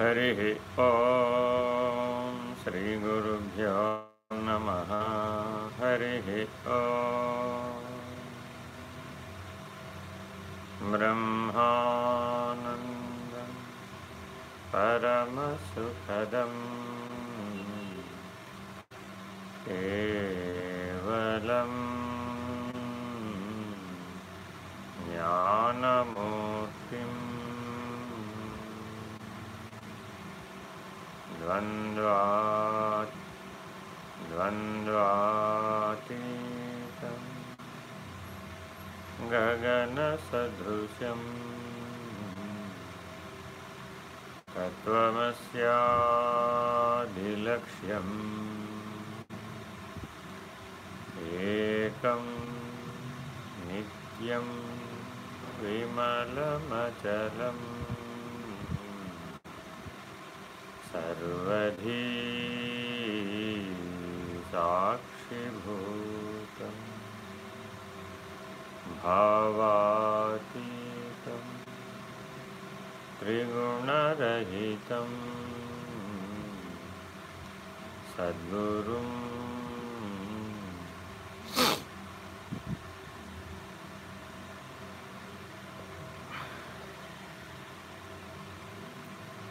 हरिः ॐ नमः। हरिः ॐ ब्रह्मानन्दं परमसुखदम् केवलम् ज्ञानमूर्तिम् द्वन्द्वात् द्वन्द्वातीतं गगनसदृशम् तत्त्वमस्यादिलक्ष्यम्। एकं नित्यं विमलमचलम्। सर्वधी साक्षिभूतम् भावातीतं त्रिगुणरहितं सद्गुरुम्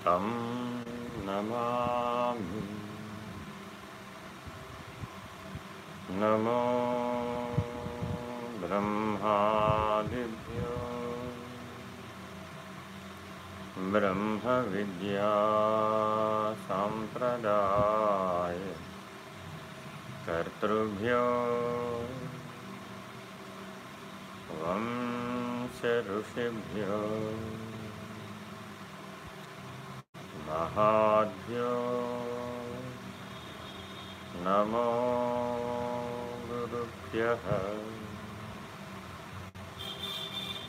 तं नमामि। नमो ब्रह्मादिभ्यो। ब्रह्मविद्यासाम्प्रदाय कर्तृभ्यो। वंश ऋषिभ्यो महाभ्यो नमो गुरुभ्यः।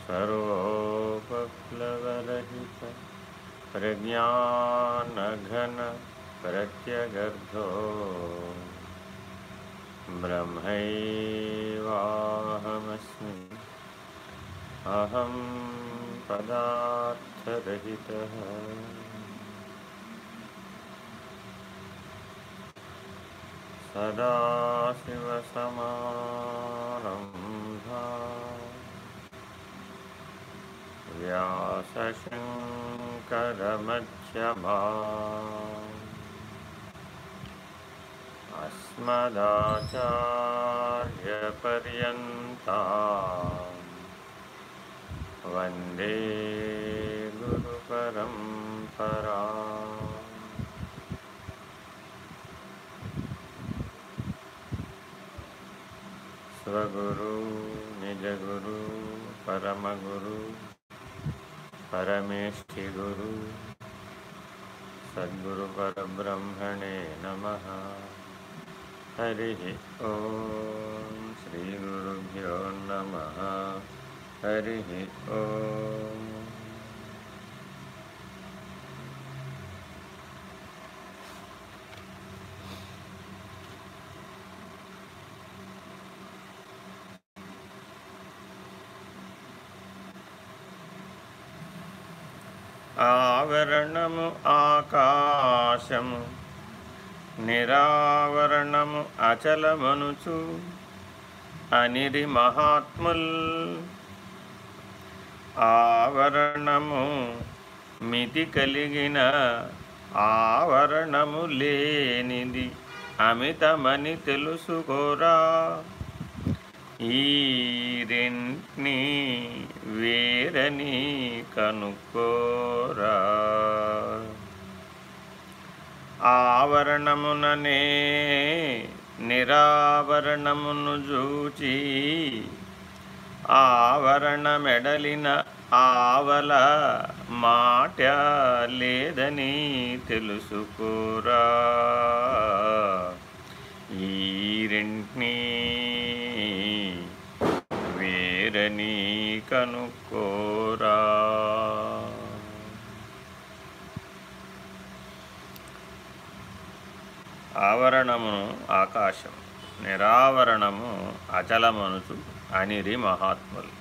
सर्वोपप्लवरहित प्रज्ञानघन प्रत्यगर्धो। ब्रह्मैवाहमस्मि। अहं पदार्थरहितः। सदाशिवसमारम्भा व्यासशङ्करमध्यमा। अस्मदाचार्यपर्यन्ता वंदे गुरुपरम्परा स्वगुरु निजगुरु परमगुरु परमेष्ठिगुरु सद्गुरुपरब्रह्मणे नमः। हरिः ॐ श्रीगुरुभ्यो नमः। हरिः ॐ ఆవరణము ఆకాశము నిరావరణము అచలమనుచు అనిరి మహాత్ముల్. ఆవరణము మితి కలిగిన ఆవరణము లేనిది అమితమని తెలుసుకోరా. ఈ రెంట్ని వేరని కనుక్కోరా ఆవరణముననే నిరావరణమును చూచి ఆవరణమెడలిన ఆవల మాట లేదని తెలుసుకోరా. ఈ రెంట్ని వేరని కనుక్కోరా ఆవరణమును ఆకాశం నిరావరణము అచలమనుచు అనిరి మహాత్ములు.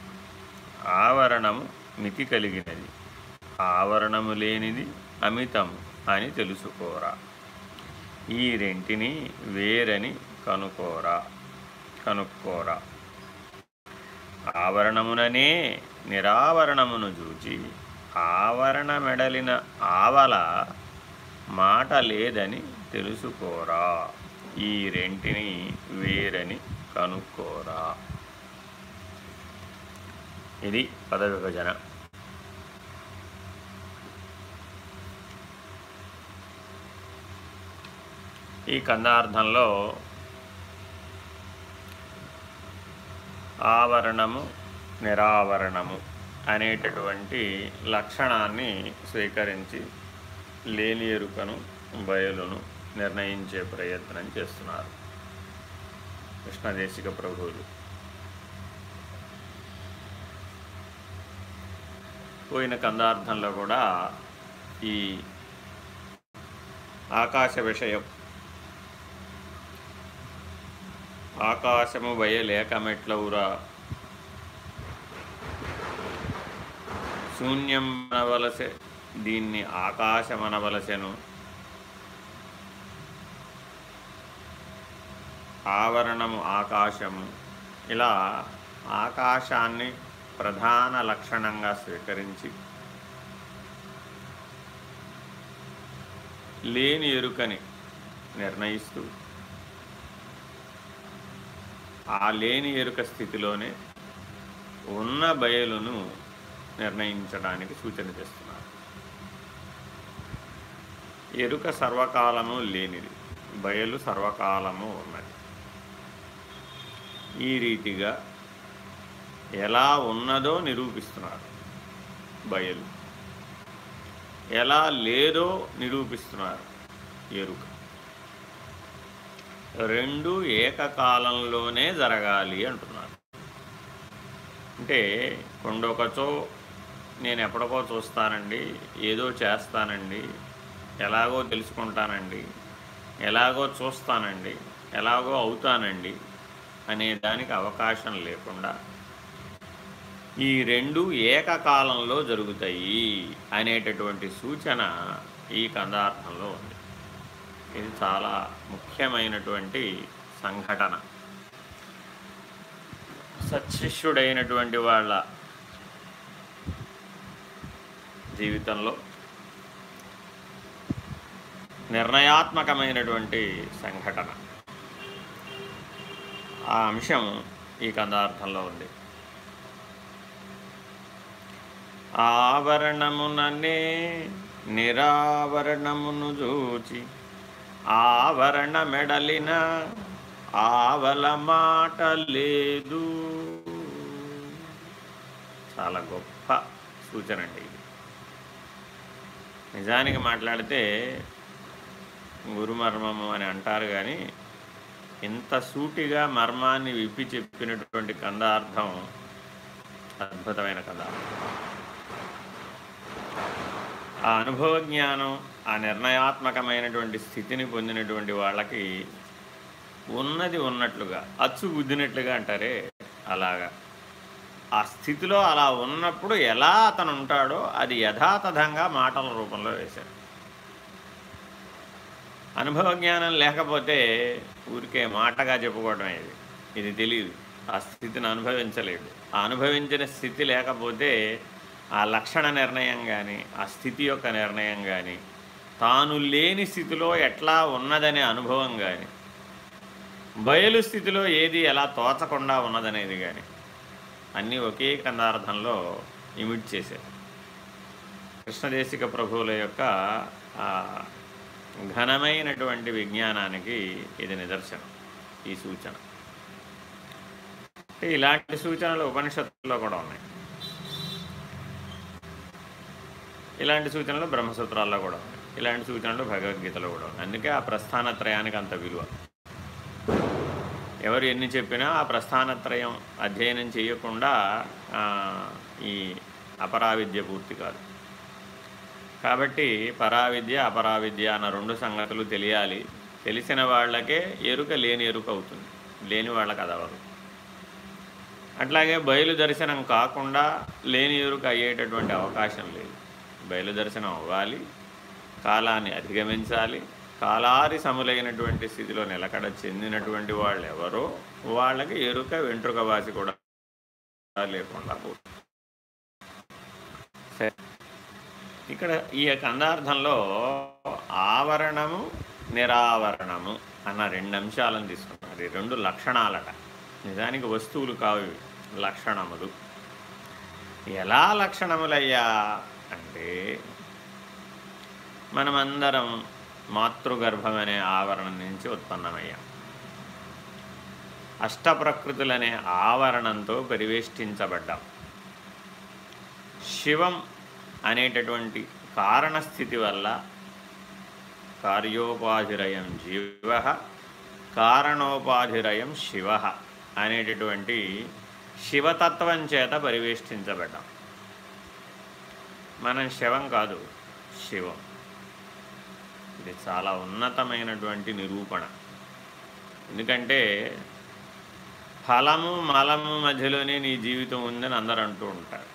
ఆవరణము మితి కలిగినది ఆవరణము లేనిది అమితము అని తెలుసుకోరా. ఈ రెంటిని వేరని కనుకోరా కనుక్కోరా. ఆవరణముననే నిరావరణమును చూచి ఆవరణ మెడలిన ఆవల మాట లేదని తెలుసుకోరా. ఈ రెంటిని వేరని కనుక్కోరా. ఇది పద విభజన. ఈ కందార్థంలో ఆవరణము నిరావరణము అనేటటువంటి లక్షణాన్ని స్వీకరించి లేని ఎరుకను బయలును నిర్ణయించే ప్రయత్నం చేస్తున్నారు. కృష్ణదేశిక ప్రభువులు. పోయిన కందార్థంలో కూడా ఈ ఆకాశ విషయం ఆకాశము బయలేకమెట్లవురా శూన్యం అనవలసే దీన్ని ఆకాశమనవలసెను ఆవరణము ఆకాశము. ఇలా ఆకాశాన్ని ప్రధాన లక్షణంగా స్వీకరించి లేని ఎరుకని నిర్ణయిస్తూ ఆ లేని ఎరుక స్థితిలోనే ఉన్న బయలును నిర్ణయించడానికి సూచన చేస్తున్నారు. ఎరుక సర్వకాలము లేనిది బయలు సర్వకాలము ఉన్నది. ఈ రీతిగా ఎలా ఉన్నదో నిరూపిస్తున్నారు బయలు. ఎలా లేదో నిరూపిస్తున్నారు ఎరుక. రెండు ఏకకాలంలోనే జరగాలి అంటున్నారు అంటే కొండొకచో నేను ఎప్పటికో చూస్తానండి ఏదో చేస్తానండి ఎలాగో తెలుసుకుంటానండి ఎలాగో చూస్తానండి ఎలాగో అవుతానండి అనే దానికి అవకాశం లేకుండా ఈ రెండు ఏకకాలంలో జరుగుతాయి అనేటటువంటి సూచన ఈ కందార్థంలో ఉంది. ఇది చాలా ముఖ్యమైనటువంటి సంఘటన. సత్శిష్యుడైనటువంటి వాళ్ళ జీవితంలో నిర్ణయాత్మకమైనటువంటి సంఘటన. ఆ అంశం ఈ కందార్థంలో ఉంది. ఆవరణముననే నిరావరణమును చూచి ఆవరణ మెడలిన ఆవల మాట లేదు చాలా గొప్ప సూచన అండి ఇది. నిజానికి మాట్లాడితే గురుమర్మము అని అంటారు కానీ ఇంత సూటిగా మర్మాన్ని విప్పి చెప్పినటువంటి కందార్థం అద్భుతమైన కథ ఆ అనుభవ జ్ఞానం ఆ నిర్ణయాత్మకమైనటువంటి స్థితిని పొందినటువంటి వాళ్ళకి ఉన్నది ఉన్నట్లుగా అచ్చు గుద్దినట్లుగా అంటారే అలాగా. ఆ స్థితిలో అలా ఉన్నప్పుడు ఎలా అతను ఉంటాడో అది యథాతథంగా మాటల రూపంలో వేశారు. అనుభవ జ్ఞానం లేకపోతే ఊరికే మాటగా చెప్పుకోవడం ఇది. ఇది తెలియదు ఆ స్థితిని అనుభవించలేడు ఆ అనుభవించిన స్థితి లేకపోతే ఆ లక్షణ నిర్ణయం కానీ ఆ స్థితి యొక్క నిర్ణయం కానీ తాను లేని స్థితిలో ఎట్లా ఉన్నదనే అనుభవం కానీ బయలు స్థితిలో ఏది ఎలా తోచకుండా ఉన్నదనేది కానీ అన్నీ ఒకే కందార్థంలో ఇమిట్ చేశారు. కృష్ణదేశిక ప్రభువుల యొక్క ఘనమైనటువంటి విజ్ఞానానికి ఇది నిదర్శనం ఈ సూచన. ఇలాంటి సూచనలు ఉపనిషత్తుల్లో కూడా ఉన్నాయి. ఇలాంటి సూచనలు బ్రహ్మసూత్రాల్లో కూడా ఉన్నాయి. ఇలాంటి సూచనలు భగవద్గీతలో కూడా అందుకే ఆ ప్రస్థానత్రయానికి అంత విలువ. ఎవరు ఎన్ని చెప్పినా ఆ ప్రస్థానత్రయం అధ్యయనం చేయకుండా ఈ అపరావిద్య పూర్తి కాదు. కాబట్టి పరావిద్య అపరావిద్య అన్న రెండు సంగతులు తెలియాలి. తెలిసిన వాళ్ళకే ఎరుక లేని ఎరుక అవుతుంది. లేని వాళ్ళకి అదవదు అట్లాగే బయలు దర్శనం కాకుండా లేని ఎరుక అయ్యేటటువంటి అవకాశం లేదు. బయలు దర్శనం అవ్వాలి. కాలాన్ని అధిగమించాలి. కాలారి సములైనటువంటి స్థితిలో నిలకడ చెందినటువంటి వాళ్ళు ఎవరో వాళ్ళకి ఎరుక వెంట్రుక వాసి కూడా లేకుండా ఇక్కడ ఈ యొక్క అందార్థంలో ఆవరణము నిరావరణము అన్న రెండు అంశాలను తీసుకున్నారు రెండు లక్షణాలట. నిజానికి వస్తువులు కావు లక్షణములు. ఎలా లక్షణములయ్యా? అంటే మనమందరం మాతృగర్భం అనే ఆవరణం నుంచి ఉత్పన్నమయ్యాం. అష్టప్రకృతులనే ఆవరణంతో పరివేష్టించబడ్డాం. శివం అనేటటువంటి కారణస్థితి వల్ల కార్యోపాధిరయం జీవ కారణోపాధిరయం శివ అనేటటువంటి శివతత్వం చేత పరివేష్టించబడ్డాం. మనం శివం కాదు శివం. ఇది చాలా ఉన్నతమైనటువంటి నిరూపణ. ఎందుకంటే ఫలము మలము మధ్యలోనే నీ జీవితం ఉందని అందరూ అంటూ ఉంటారు.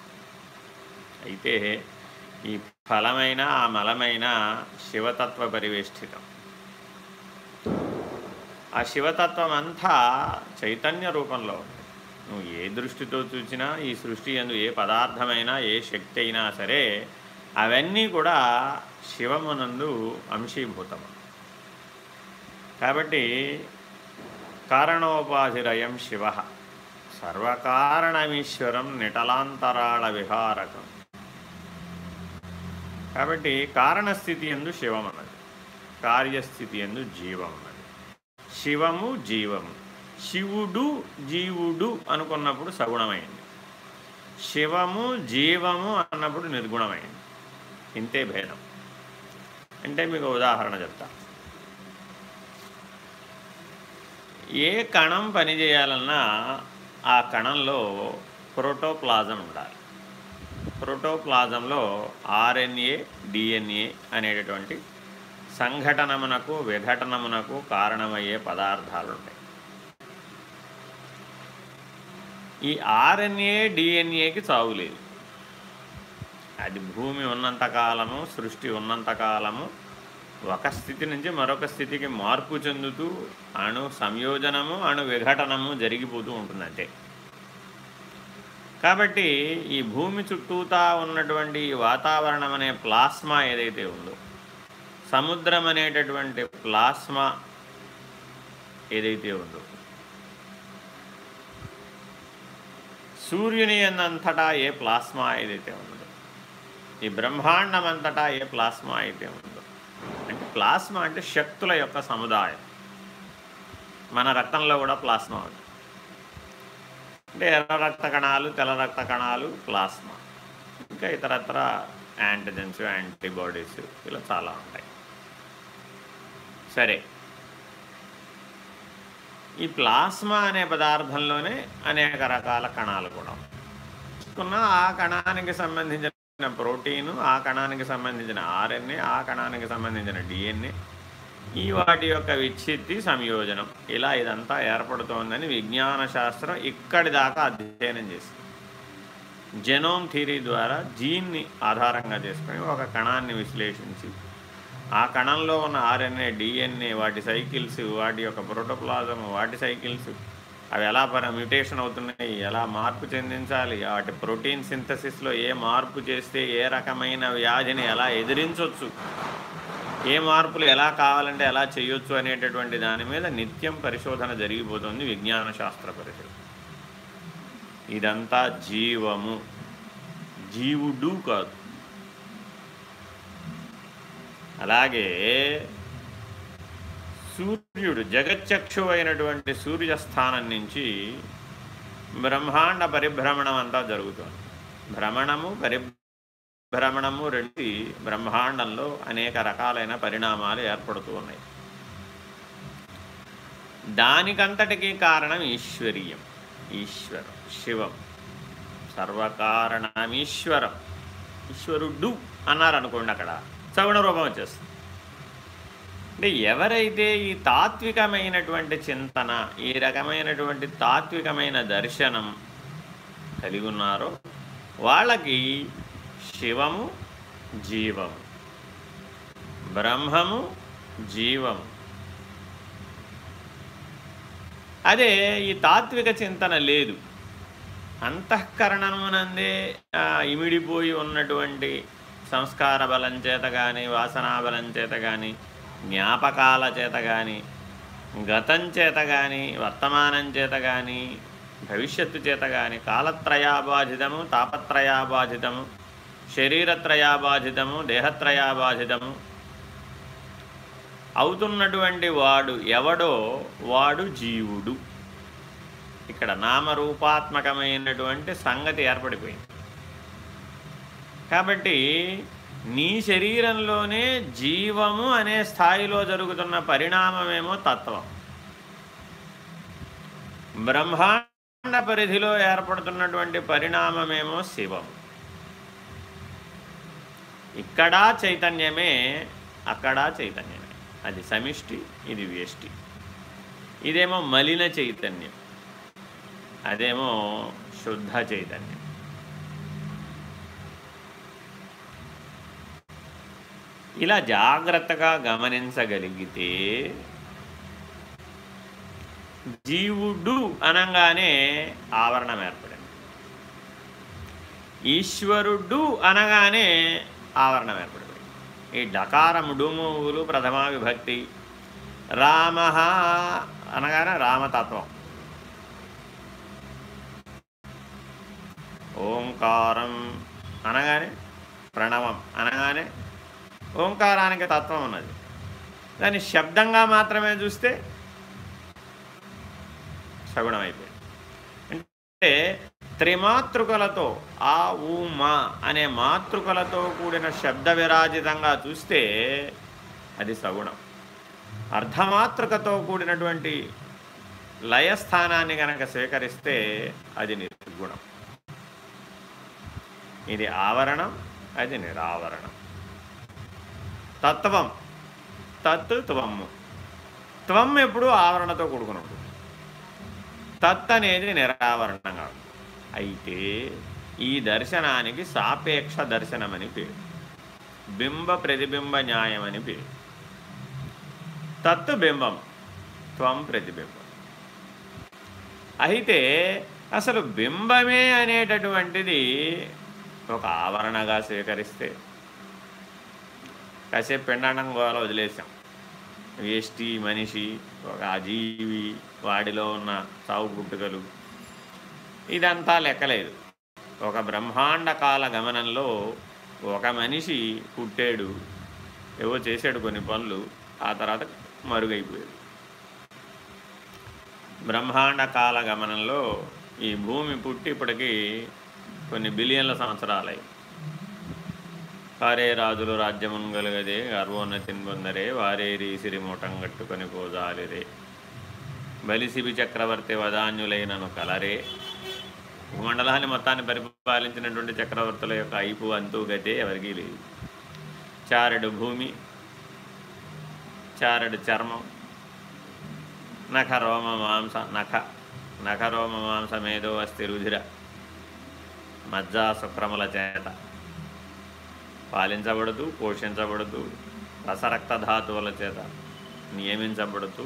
అయితే ఈ ఫలమైన ఆ మలమైన శివతత్వ పరివేష్టితం. ఆ శివతత్వం అంతా చైతన్య రూపంలో నువ్వు ఏ దృష్టితో చూసినా ఈ సృష్టి ఎందు ఏ పదార్థమైనా ఏ శక్తి అయినా సరే అవన్నీ కూడా శివమునందు అంశీభూతము. కాబట్టి కారణోపాధిరయం శివ. సర్వకారణమీశ్వరం నిటలాంతరాళ విహారకం. కాబట్టి కారణస్థితి ఎందు శివం అన్నది కార్యస్థితి ఎందు జీవం అన్నది శివము జీవము. శివుడు జీవుడు అనుకున్నప్పుడు సగుణమైంది. శివము జీవము అన్నప్పుడు నిర్గుణమైంది. ఇంతే భేదం. అంటే మీకు ఉదాహరణ చెప్తా. ఏ కణం పనిచేయాలన్నా ఆ కణంలో ప్రోటోప్లాజం ఉండాలి. ప్రోటోప్లాజంలో ఆర్ఎన్ఏ డిఎన్ఏ అనేటటువంటి సంఘటనమునకు విఘటనమునకు కారణమయ్యే పదార్థాలు ఉంటాయి ఈ ఆర్ఎన్ఏ డిఎన్ఏకి చావులేదు అది భూమి ఉన్నంతకాలము సృష్టి ఉన్నంతకాలము ఒక స్థితి నుంచి మరొక స్థితికి మార్పు చెందుతూ అణు సంయోజనము అణు విఘటనము జరిగిపోతూ ఉంటుంది అంతే. కాబట్టి ఈ భూమి చుట్టూతా ఉన్నటువంటి వాతావరణం అనే ప్లాస్మా ఏదైతే ఉందో సముద్రం అనేటటువంటి ప్లాస్మా ఏదైతే ఉందో సూర్యుని అన్నంతటా ఏ ప్లాస్మా ఏదైతే ఉందో ఈ బ్రహ్మాండమంతటా ఏ ప్లాస్మా అయితే ఉందో. అంటే ప్లాస్మా అంటే శక్తుల యొక్క సముదాయం. మన రక్తంలో కూడా ప్లాస్మా ఉంది. అంటే ఎర్ర రక్త కణాలు తెల్ల రక్త కణాలు ప్లాస్మా. ఇంకా ఇతరత్ర యాంటీజెన్స్ యాంటీబాడీస్ ఇలా చాలా ఉంటాయి. సరే. ఈ ప్లాస్మా అనే పదార్థంలోనే అనేక రకాల కణాలు కూడా ఉన్న ఆ కణానికి సంబంధించిన ప్రోటీను ఆ కణానికి సంబంధించిన ఆర్ఎన్ఏ ఆ కణానికి సంబంధించిన డిఎన్ఏ ఈ వాటి యొక్క విచ్ఛిత్తి సంయోజనం. ఇలా ఇదంతా ఏర్పడుతోందని విజ్ఞాన శాస్త్రం ఇక్కడి దాకా అధ్యయనం చేసింది. జెనోమ్ థియరీ ద్వారా జీన్ని ఆధారంగా చేసుకొని ఒక కణాన్ని విశ్లేషించి ఆ కణంలో ఉన్న ఆర్ఎన్ఏ డిఎన్ఏ వాటి సైకిల్స్ వాటి యొక్క ప్రోటోప్లాజం వాటి సైకిల్స్ అవి ఎలా మ్యూటేషన్ అవుతున్నాయి ఎలా మార్పు చెందించాలి వాటి ప్రోటీన్ సింథసిస్లో ఏ మార్పు చేస్తే ఏ రకమైన వ్యాధిని ఎలా ఎదిరించవచ్చు ఏ మార్పులు ఎలా కావాలంటే ఎలా చేయొచ్చు అనేటటువంటి దాని మీద నిత్యం పరిశోధన జరిగిపోతుంది విజ్ఞాన శాస్త్ర పరిశోధన ఇదంతా జీవము. జీవుడు కాదు. అలాగే సూర్యుడు జగచ్చక్షు అయినటువంటి సూర్యస్థానం నుంచి బ్రహ్మాండ పరిభ్రమణం అంతా జరుగుతుంది. భ్రమణము పరిభ్రమణము రెండు బ్రహ్మాండంలో అనేక రకాలైన పరిణామాలు ఏర్పడుతూ ఉన్నాయి. దానికంతటికీ కారణం ఈశ్వరీయం ఈశ్వరం శివం. సర్వకారణమీశ్వరం ఈశ్వరుడు అన్నారు అనుకోండి అక్కడ సగుణ రూపం వచ్చేస్తుంది. అంటే ఎవరైతే ఈ తాత్వికమైనటువంటి చింతన ఈ రకమైనటువంటి తాత్వికమైన దర్శనం కలిగి ఉన్నారో వాళ్ళకి శివము జీవము బ్రహ్మము జీవము. అదే ఈ తాత్విక చింతన లేదు. అంతఃకరణమునందే ఇమిడిపోయి ఉన్నటువంటి సంస్కార బలం చేత కానీ వాసనా బలం చేత కానీ జ్ఞాపకాల చేత కానీ గతం చేత కానీ వర్తమానం చేత కానీ భవిష్యత్తు చేత కానీ కాలత్రయాబాధితము తాపత్రయాబాధితము శరీరత్రయాబాధితము దేహత్రయాబాధితము అవుతున్నటువంటి వాడు ఎవడో వాడు జీవుడు. ఇక్కడ నామరూపాత్మకమైనటువంటి సంగతి ఏర్పడిపోయింది. కాబట్టి నీ శరీరంలోనే జీవము అనే స్థాయిలో జరుగుతున్న పరిణామమేమో తత్వం. బ్రహ్మాండ పరిధిలో ఏర్పడుతున్నటువంటి పరిణామమేమో శివం ఇక్కడా చైతన్యమే అక్కడా చైతన్యమే. అది సమిష్టి ఇది వ్యష్టి. ఇదేమో మలిన చైతన్యం. అదేమో శుద్ధ చైతన్యం. ఇలా జాగ్రత్తగా గమనించగలిగితే జీవుడు అనగానే ఆవరణం ఏర్పడింది. ఈశ్వరుడు అనగానే ఆవరణం ఏర్పడింది. ఈ డకారముడుములు ప్రథమా విభక్తి. రామ అనగానే రామతత్వం. ఓంకారం అనగానే ప్రణవం అనగానే ఓంకారానికి తత్వం ఉన్నది. దాన్ని శబ్దంగా మాత్రమే చూస్తే సగుణం అయిపోయింది అంటే త్రిమాతృకలతో ఆ ఊ మా అనే మాతృకలతో కూడిన శబ్ద విరాజితంగా చూస్తే అది సగుణం. అర్ధమాతృకతో కూడినటువంటి లయస్థానాన్ని కనుక స్వీకరిస్తే అది నిర్గుణం. ఇది ఆవరణం అది నిరావరణం. తత్వం. తత్ త్వము త్వం ఎప్పుడు ఆవరణతో కూడుకుని ఉంటుంది తత్ అనేది నిరావరణంగా అయితే ఈ దర్శనానికి సాపేక్ష దర్శనమని పేరు. బింబ ప్రతిబింబ న్యాయం అని పేరు. తత్ బింబం. త్వం ప్రతిబింబం. అయితే అసలు బింబమే అనేటటువంటిది ఒక ఆవరణగా స్వీకరిస్తే కాసేపు పిండాండం గోవాలో వదిలేసాం. వేష్టి మనిషి ఒక అజీవి వాడిలో ఉన్న సాగు గుట్టుకలు ఇదంతా లెక్కలేదు. ఒక బ్రహ్మాండ కాల గమనంలో ఒక మనిషి పుట్టాడు. ఏవో చేశాడు కొన్ని పనులు. ఆ తర్వాత మరుగైపోయాడు. బ్రహ్మాండ కాల గమనంలో ఈ భూమి పుట్టి ఇప్పటికీ కొన్ని బిలియన్ల సంవత్సరాలై వారే రాజులు రాజ్యమును గలగదే గర్వోన్నతిని పొందరే వారే రీసిరి మూటం కట్టుకొని పోజాలిరే. బలిసిబి చక్రవర్తి వదాన్యులైనను కలరే. మండలాన్ని మొత్తాన్ని పరిపాలించినటువంటి చక్రవర్తుల యొక్క ఐపు అంతు గతే ఎవరికీ లేదు. చారడు భూమి చారడు చర్మం నఖ రోమ మాంస నఖ నఖ రోమ మాంసమేదో అస్థి రుధిర మజ్జా శుక్రముల చేత. పాలించబడుతూ పోషించబడుతూ రసరక్తధాతువుల చేత నియమించబడుతూ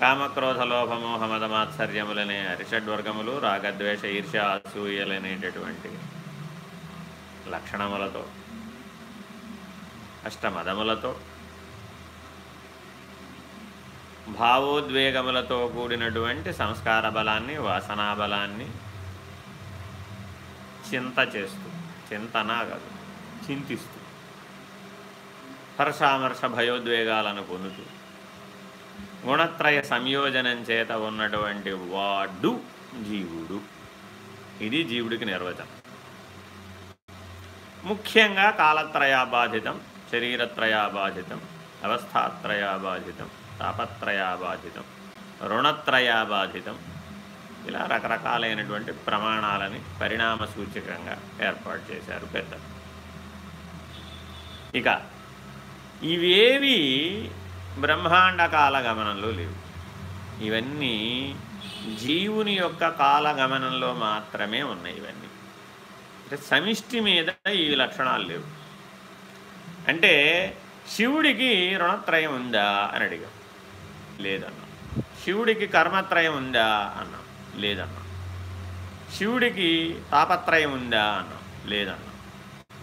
కామక్రోధ లోభమోహ మదమాత్సర్యములనే అరిషడ్వర్గములు రాగద్వేష ఈర్ష అసూయలనేటటువంటి లక్షణములతో అష్టమదములతో భావోద్వేగములతో కూడినటువంటి సంస్కార బలాన్ని వాసనా బలాన్ని చింత చేస్తూ చింతన కాదు చింతిస్తూ. హర్షామర్ష భయోద్వేగాలను పొందుతూ. గుణత్రయ సంయోజనం చేత ఉన్నటువంటి వాడు జీవుడు. ఇది జీవుడికి నిర్వచనం. ముఖ్యంగా కాలత్రయాబాధితం శరీరత్రయాబాధితం అవస్థాత్రయాబాధితం తాపత్రయాబాధితం రుణత్రయాబాధితం ఇలా రకరకాలైనటువంటి ప్రమాణాలని పరిణామ సూచకంగా ఏర్పాటు చేశారు పెద్దలు. ఇక ఇవేవి బ్రహ్మాండ కాలగమనంలో లేవు. ఇవన్నీ జీవుని యొక్క కాలగమనంలో మాత్రమే ఉన్నాయి ఇవన్నీ. అంటే సమిష్టి మీద ఈ లక్షణాలు లేవు. అంటే శివుడికి రుణత్రయం ఉందా అని అడిగాం. లేదన్నా. శివుడికి కర్మత్రయం ఉందా అన్నాం. లేదన్నా. శివుడికి తాపత్రయం ఉందా అన్నా. లేదన్నా.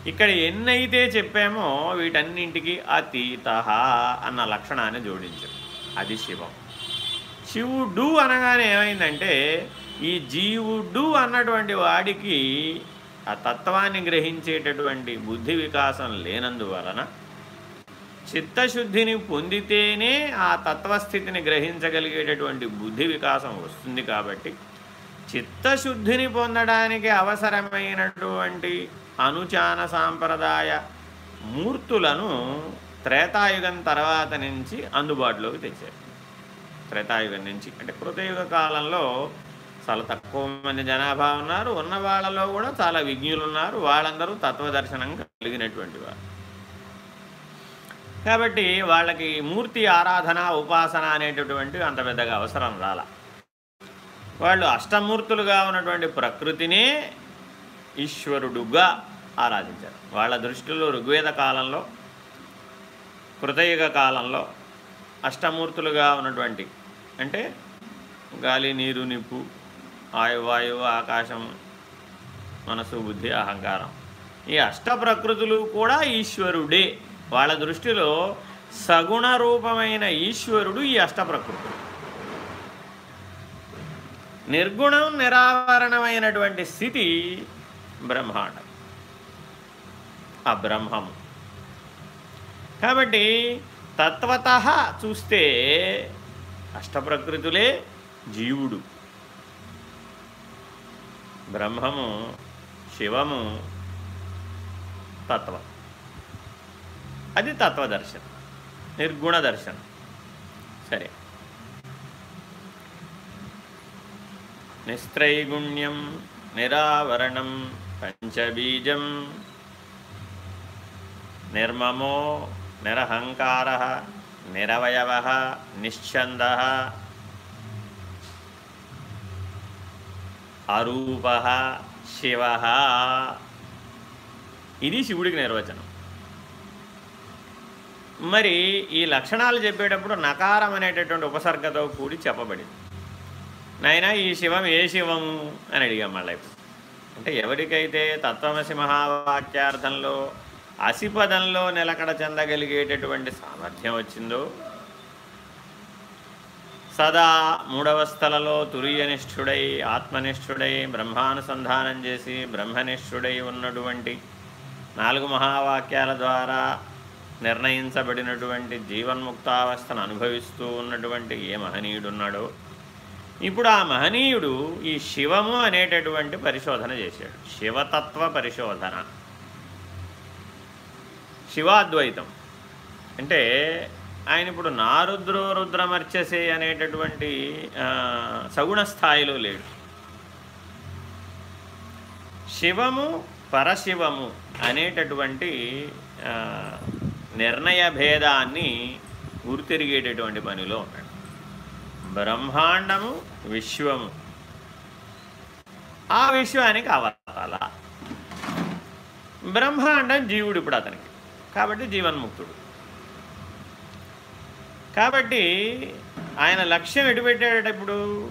ఇక్కడ ఎన్నైతే చెప్పామో వీటన్నింటికి అతీత అన్న లక్షణాన్ని జోడించాం అది శివం. శివుడు అనగానే ఏమైందంటే ఈ జీవుడు అన్నటువంటి వాడికి ఆ తత్వాన్ని గ్రహించేటటువంటి బుద్ధి వికాసం లేనందువలన చిత్తశుద్ధిని పొందితేనే ఆ తత్వస్థితిని గ్రహించగలిగేటటువంటి బుద్ధి వికాసం వస్తుంది కాబట్టి చిత్తశుద్ధిని పొందడానికి అవసరమైనటువంటి అనుచాన సాంప్రదాయ మూర్తులను త్రేతాయుగం తర్వాత నుంచి అందుబాటులోకి తెచ్చారు. త్రేతాయుగం నుంచి అంటే కృతయుగ కాలంలో చాలా తక్కువ మంది జనాభా ఉన్నారు. ఉన్న వాళ్ళలో కూడా చాలా విజ్ఞులు ఉన్నారు. వాళ్ళందరూ తత్వదర్శనం కలిగినటువంటి వారు కాబట్టి వాళ్ళకి మూర్తి ఆరాధన ఉపాసన అనేటటువంటి అంత పెద్దగా అవసరం రాల. వాళ్ళు అష్టమూర్తులుగా ఉన్నటువంటి ప్రకృతినే ఈశ్వరుడుగా ఆరాధించారు. వాళ్ళ దృష్టిలో ఋగ్వేద కాలంలో కృతయుగ కాలంలో అష్టమూర్తులుగా ఉన్నటువంటి అంటే గాలి నీరు నిప్పు ఆయువాయువు ఆకాశం మనసు బుద్ధి అహంకారం ఈ అష్ట ప్రకృతులు కూడా ఈశ్వరుడే. వాళ్ళ దృష్టిలో సగుణ రూపమైన ఈశ్వరుడు ఈ అష్టప్రకృతుడు. నిర్గుణం నిరావరణమైనటువంటి స్థితి బ్రహ్మాండం. ఆ బ్రహ్మము. కాబట్టి తత్వత చూస్తే అష్టప్రకృతులే జీవుడు. బ్రహ్మము శివము తత్వం. అది తత్వదర్శనం. నిర్గుణ దర్శనం సరే. నిస్త్రైగుణ్యం నిరావరణం పంచబీజం నిర్మమో నిరహంకార నిరవయవ నిశ్చంద అరూప శివ. ఇది శివుడికి నిర్వచనం. మరి ఈ లక్షణాలు చెప్పేటప్పుడు నకారం అనేటటువంటి ఉపసర్గతో కూడి చెప్పబడింది. నాయన ఈ శివం ఏ శివము అని అడిగాం మళ్ళీ అంటే ఎవరికైతే తత్వమసి మహావాక్యార్థంలో అసిపదంలో నిలకడ చెందగలిగేటటువంటి సామర్థ్యం వచ్చిందో సదా మూడవస్థలలో తురియనిష్ఠుడై ఆత్మనిష్ఠుడై బ్రహ్మానుసంధానం చేసి బ్రహ్మనిష్ఠుడై ఉన్నటువంటి నాలుగు మహావాక్యాల ద్వారా నిర్ణయించబడినటువంటి జీవన్ముక్తావస్థను అనుభవిస్తూ ఉన్నటువంటి ఏ మహనీయుడున్నాడో ఇప్పుడు ఆ మహనీయుడు ఈ శివము అనేటటువంటి పరిశోధన చేశాడు. శివతత్వ పరిశోధన. శివాద్వైతం. అంటే ఆయన ఇప్పుడు నారుద్రో రుద్రమర్చసే అనేటటువంటి సగుణ స్థాయిలో లేడు. శివము పరశివము అనేటటువంటి నిర్ణయ భేదాన్ని గుర్తిరిగేటటువంటి పనిలో ఉన్నాడు. బ్రహ్మాండము విశ్వము. ఆ విశ్వానికి అవతల బ్రహ్మాండం జీవుడు ఇప్పుడు అతనికి. కాబట్టి జీవన్ముక్తుడు. కాబట్టి ఆయన లక్ష్యం ఎటు పెట్టాడట ఇప్పుడు?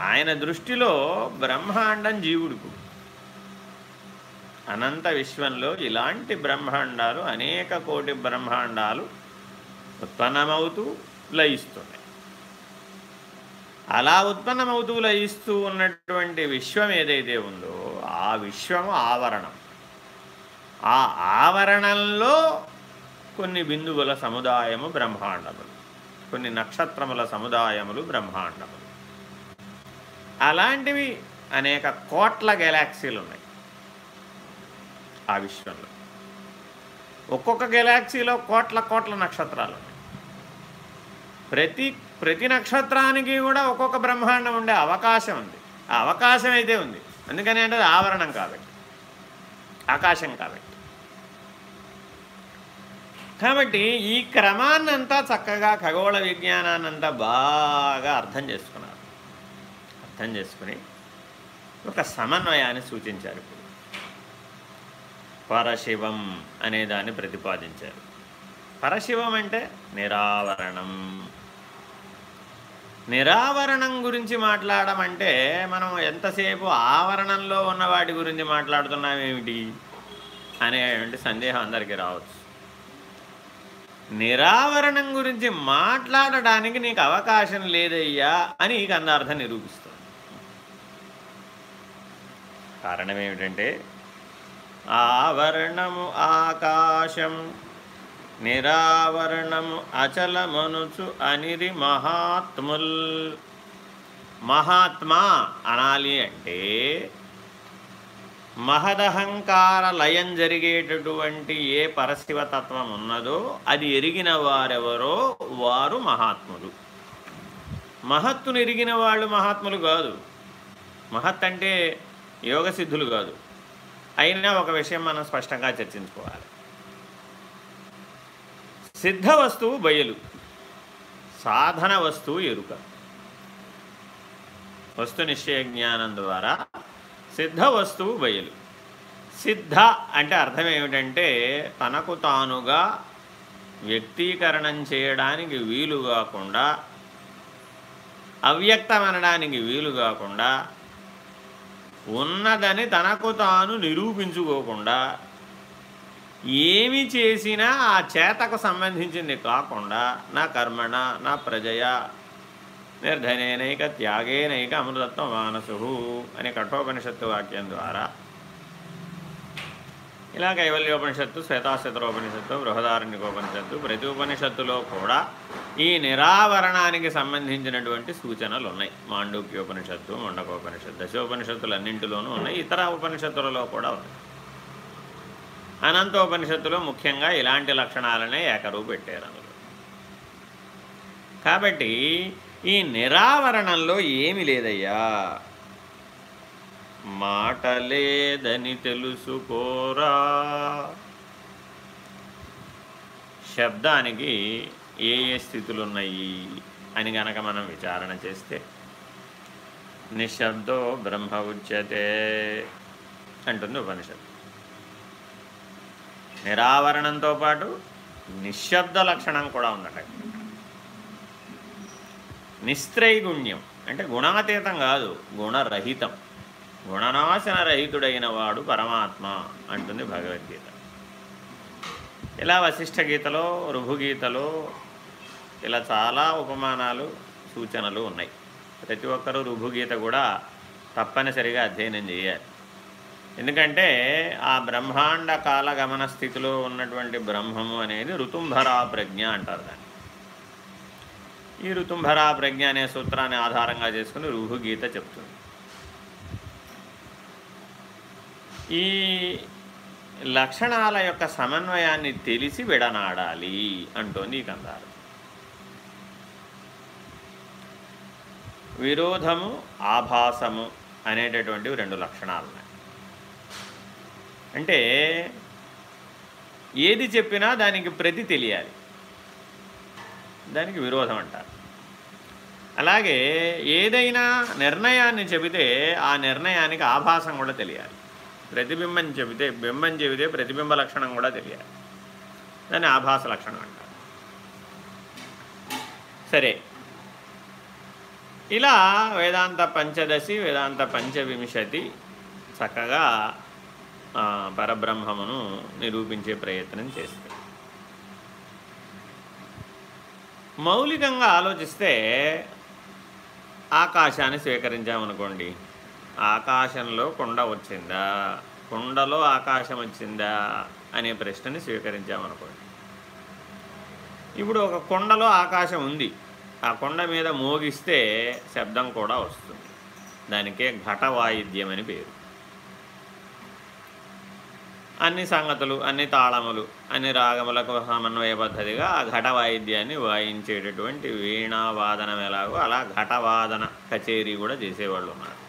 ఆయన దృష్టిలో బ్రహ్మాండం జీవుడుకు అనంత విశ్వంలో ఇలాంటి బ్రహ్మాండాలు అనేక కోటి బ్రహ్మాండాలు ఉత్పన్నమవుతూ లయిస్తున్నాయి. అలా ఉత్పన్నమవుతూ లయిస్తూ ఉన్నటువంటి విశ్వం ఏదైతే ఉందో ఆ విశ్వము ఆవరణం. ఆ ఆవరణంలో కొన్ని బిందువుల సముదాయము బ్రహ్మాండములు కొన్ని నక్షత్రముల సముదాయములు బ్రహ్మాండములు. అలాంటివి అనేక కోట్ల గెలాక్సీలు ఉన్నాయి. ఆ విశ్వంలో ఒక్కొక్క గెలాక్సీలో కోట్ల కోట్ల నక్షత్రాలు ఉన్నాయి. ప్రతి ప్రతి నక్షత్రానికి కూడా ఒక్కొక్క బ్రహ్మాండం ఉండే అవకాశం ఉంది. ఆ అవకాశం అయితే ఉంది. అందుకని అంటే ఆవరణం కాబట్టి ఆకాశం కాబట్టి. కాబట్టి ఈ క్రమాన్నంతా చక్కగా ఖగోళ విజ్ఞానాన్నంతా బాగా అర్థం చేసుకున్నారు. అర్థం చేసుకుని ఒక సమన్వయాన్ని సూచించారు ఇప్పుడు. పరశివం అనే దాన్ని ప్రతిపాదించారు. పరశివం అంటే నిరావరణం. నిరావరణం గురించి మాట్లాడమంటే మనం ఎంతసేపు ఆవరణంలో ఉన్న వాటి గురించి మాట్లాడుతున్నామేమిటి అనేటువంటి సందేహం అందరికీ రావచ్చు. నిరావరణం గురించి మాట్లాడడానికి నీకు అవకాశం లేదయ్యా అని ఈ కందార్థం నిరూపిస్తుంది. కారణం ఏమిటంటే ఆవరణము ఆకాశం నిరావరణము అచలమనుచు అనిరి మహాత్ముల్. మహాత్మా అనాలి అంటే మహదహంకార లయం జరిగేటటువంటి ఏ పరశివతత్వం ఉన్నదో అది ఎరిగిన వారెవరో వారు మహాత్ములు. మహత్తును ఎరిగిన వాళ్ళు మహాత్ములు కాదు. మహత్ అంటే యోగసిద్ధులు కాదు. అయినా ఒక విషయం మనం స్పష్టంగా చర్చించుకోవాలి. సిద్ధ వస్తువు బయలు సాధన వస్తువు ఎరుక. వస్తు నిశ్చయ జ్ఞానం ద్వారా సిద్ధ వస్తువు బయలు. సిద్ధ అంటే అర్థం ఏమిటంటే తనకు తానుగా వ్యక్తీకరణం చేయడానికి వీలు కాకుండా అవ్యక్తమనడానికి వీలు కాకుండా ఉన్నదని తనకు తాను నిరూపించుకోకుండా ఏమి చేసినా ఆ చేతకు సంబంధించింది కాకుండా నా కర్మణ నా ప్రజయ నిర్ధనేనైక త్యాగేనైక అమృతత్వ మానసు అనే కఠోపనిషత్తు వాక్యం ద్వారా ఇలా కైవల్యోపనిషత్తు శ్వేతాశ్వతరోపనిషత్తు బృహదారణ్యకోపనిషత్తు ప్రతి ఉపనిషత్తులో కూడా ఈ నిరావరణానికి సంబంధించినటువంటి సూచనలు ఉన్నాయి మాండూక్యోపనిషత్తు మండకోపనిషత్తు దశోపనిషత్తులన్నింటిలోనూ ఉన్నాయి. ఇతర ఉపనిషత్తులలో కూడా ఉన్నాయి. అనంతోపనిషత్తులో ముఖ్యంగా ఇలాంటి లక్షణాలనే ఏకరువు పెట్టారు అందులో. కాబట్టి ఈ నిరావరణంలో ఏమి లేదయ్యా. మాట లేదని తెలుసుకోరా. శబ్దానికి ఏ ఏ స్థితులు ఉన్నాయి అని గనక మనం విచారణ చేస్తే? నిశ్శబ్దో బ్రహ్మ ఉచ్యతే అంటుంది ఉపనిషత్తు. నిరావరణంతో పాటు నిశ్శబ్ద లక్షణం కూడా ఉందట. నిస్త్రైగుణ్యం అంటే గుణాతీతం కాదు గుణరహితం. గుణనాశన రహితుడైన వాడు పరమాత్మ అంటుంది భగవద్గీత. ఇలా వశిష్ఠ గీతలో రుభుగీతలో ఇలా చాలా ఉపమానాలు సూచనలు ఉన్నాయి. ప్రతి ఒక్కరూ రుభుగీత కూడా తప్పనిసరిగా అధ్యయనం చేయాలి. ఎందుకంటే ఆ బ్రహ్మాండ కాలగమన స్థితిలో ఉన్నటువంటి బ్రహ్మము అనేది ఋతుంభరా ప్రజ్ఞ అంటారు దాన్ని. ఈ ఋతుంభరా ప్రజ్ఞ అనే సూత్రాన్ని ఆధారంగా చేసుకుని రుహుగీత చెప్తుంది. ఈ లక్షణాల యొక్క సమన్వయాన్ని తెలిసి విడనాడాలి అంటోంది ఈ కందారు విరోధము ఆభాసము అనేటటువంటివి రెండు లక్షణాలు ఉన్నాయి అంటే ఏది చెప్పినా దానికి ప్రతి తెలియాలి. దానికి విరోధం అంటారు. అలాగే ఏదైనా నిర్ణయాన్ని చెబితే ఆ నిర్ణయానికి ఆభాసం కూడా తెలియాలి. ప్రతిబింబం చెబితే బింబం చెబితే ప్రతిబింబ లక్షణం కూడా తెలియాలి. దాన్ని ఆభాస లక్షణం అంటారు. సరే. ఇలా వేదాంత పంచదశి వేదాంత పంచవింశతి చక్కగా పరబ్రహ్మమును నిరూపించే ప్రయత్నం చేస్తుంది. మౌలికంగా ఆలోచిస్తే ఆకాశాన్ని స్వీకరించామనుకోండి ఆకాశంలో కొండ వచ్చిందా కొండలో ఆకాశం వచ్చిందా అనే ప్రశ్నని స్వీకరించామనుకోండి. ఇప్పుడు ఒక కొండలో ఆకాశం ఉంది ఆ కొండ మీద మోగిస్తే శబ్దం కూడా వస్తుంది. దానికే ఘటవాయిద్యం అని పేరు. అన్ని సంగతులు అన్ని తాళములు అన్ని రాగములకు సమన్వయ పద్ధతిగా ఆ ఘట వాయిద్యాన్ని వాయించేటటువంటి వీణావాదనం ఎలాగో అలా ఘటవాదన కచేరీ కూడా చేసేవాళ్ళు ఉన్నారు.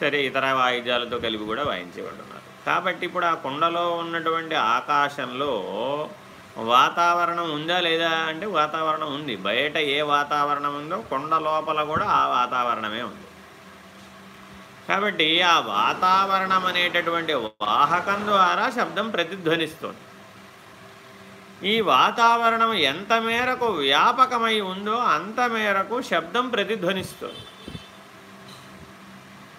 సరే ఇతర వాయిద్యాలతో కలిపి కూడా వాయించేవాళ్ళు ఉన్నారు. కాబట్టి ఇప్పుడు ఆ కొండలో ఉన్నటువంటి ఆకాశంలో వాతావరణం ఉందా లేదా అంటే వాతావరణం ఉంది. బయట ఏ వాతావరణం ఉందో కొండ లోపల కూడా ఆ వాతావరణమే ఉంది. కాబట్టి ఆ వాతావరణం అనేటటువంటి వాహకం ద్వారా శబ్దం ప్రతిధ్వనిస్తుంది. ఈ వాతావరణం ఎంత మేరకు వ్యాపకమై ఉందో అంత మేరకు శబ్దం ప్రతిధ్వనిస్తుంది.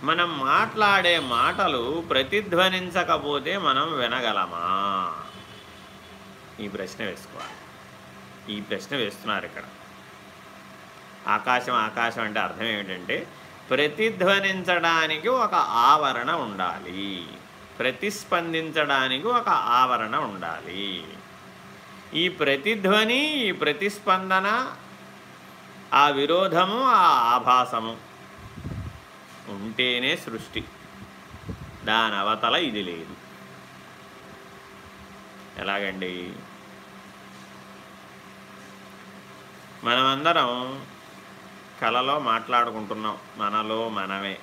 మనం మాట్లాడే మాటలు ప్రతిధ్వనించకపోతే మనం వినగలమా? ఈ ప్రశ్న వేసుకోవాలి. ఈ ప్రశ్న వేస్తున్నారు ఇక్కడ. ఆకాశం ఆకాశం అంటే అర్థం ఏమిటంటే ప్రతిధ్వనించడానికి ఒక ఆవరణ ఉండాలి. ప్రతిస్పందించడానికి ఒక ఆవరణ ఉండాలి. ఈ ప్రతిధ్వని ఈ ప్రతిస్పందన ఆ విరోధము ఆ ఆభాసము ఉంటేనే సృష్టి. దాని అవతల ఇది లేదు. ఎలాగండి? మనమందరం కళలో మాట్లాడుకుంటున్నాం మనలో మనమే.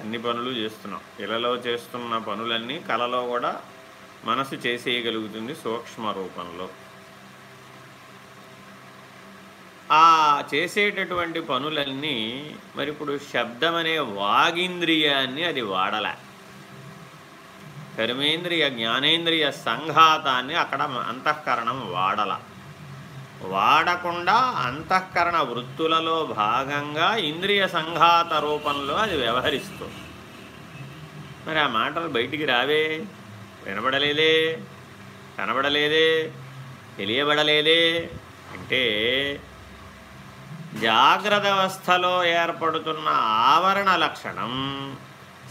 అన్ని పనులు చేస్తున్నాం. ఇళ్ళలో చేస్తున్న పనులన్నీ కళలో కూడా మనసు చేసేయగలుగుతుంది సూక్ష్మ రూపంలో. ఆ చేసేటటువంటి పనులన్నీ మరి ఇప్పుడు శబ్దం అనే వాగింద్రియాన్ని అది వాడలే. కర్మేంద్రియ జ్ఞానేంద్రియ సంఘాతాన్ని అక్కడ అంతఃకరణం వాడల. వాడకుండా అంతఃకరణ వృత్తులలో భాగంగా ఇంద్రియ సంఘాత రూపంలో అది వ్యవహరిస్తుంది మరి ఆ మాటలు బయటికి రావే? వినబడలేదే? కనబడలేదే? తెలియబడలేదే? అంటే జాగ్రత్త అవస్థలో ఏర్పడుతున్న ఆవరణ లక్షణం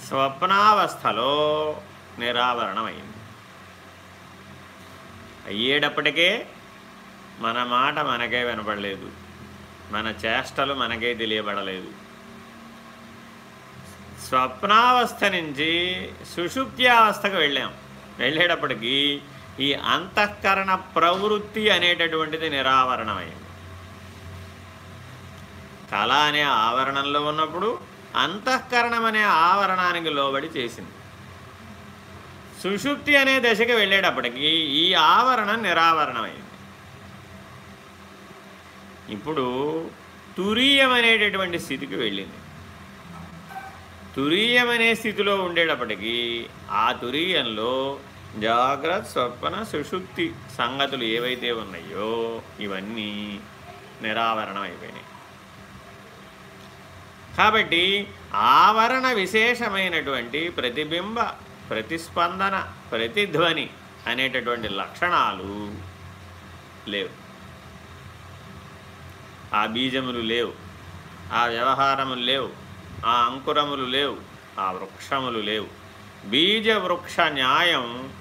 స్వప్నావస్థలో నిరావరణమైంది. అయ్యేటప్పటికే మన మాట మనకే వినపడలేదు. మన చేష్టలు మనకే తెలియబడలేదు. స్వప్నావస్థ నుంచి సుషుప్త్యావస్థకు వెళ్ళాం. వెళ్ళేటప్పటికీ ఈ అంతఃకరణ ప్రవృత్తి అనేటటువంటిది నిరావరణమైంది. కళ అనే ఆవరణంలో ఉన్నప్పుడు అంతఃకరణం అనే ఆవరణానికి లోబడి చేసింది. సుషుప్తి అనే దశకి వెళ్ళేటప్పటికి ఈ ఆవరణం నిరావరణమైంది. ఇప్పుడు తురీయమనేటటువంటి స్థితికి వెళ్ళింది. తురీయమనే అనే స్థితిలో ఉండేటప్పటికీ ఆ తురీయంలో జాగ్రత్త స్వప్న సుషుప్తి సంగతులు ఏవైతే ఉన్నాయో ఇవన్నీ నిరావరణం అయిపోయినాయి కాబట్టి ఆవరణ విశేషమైనటువంటి ప్రతిబింబ ప్రతిస్పందన ప్రతిధ్వని అనేటటువంటి లక్షణాలు లేవు. ఆ బీజములు లేవు. ఆ వ్యవహారములు లేవు. ఆ అంకురములు లేవు. ఆ వృక్షములు లేవు. బీజ వృక్ష న్యాయం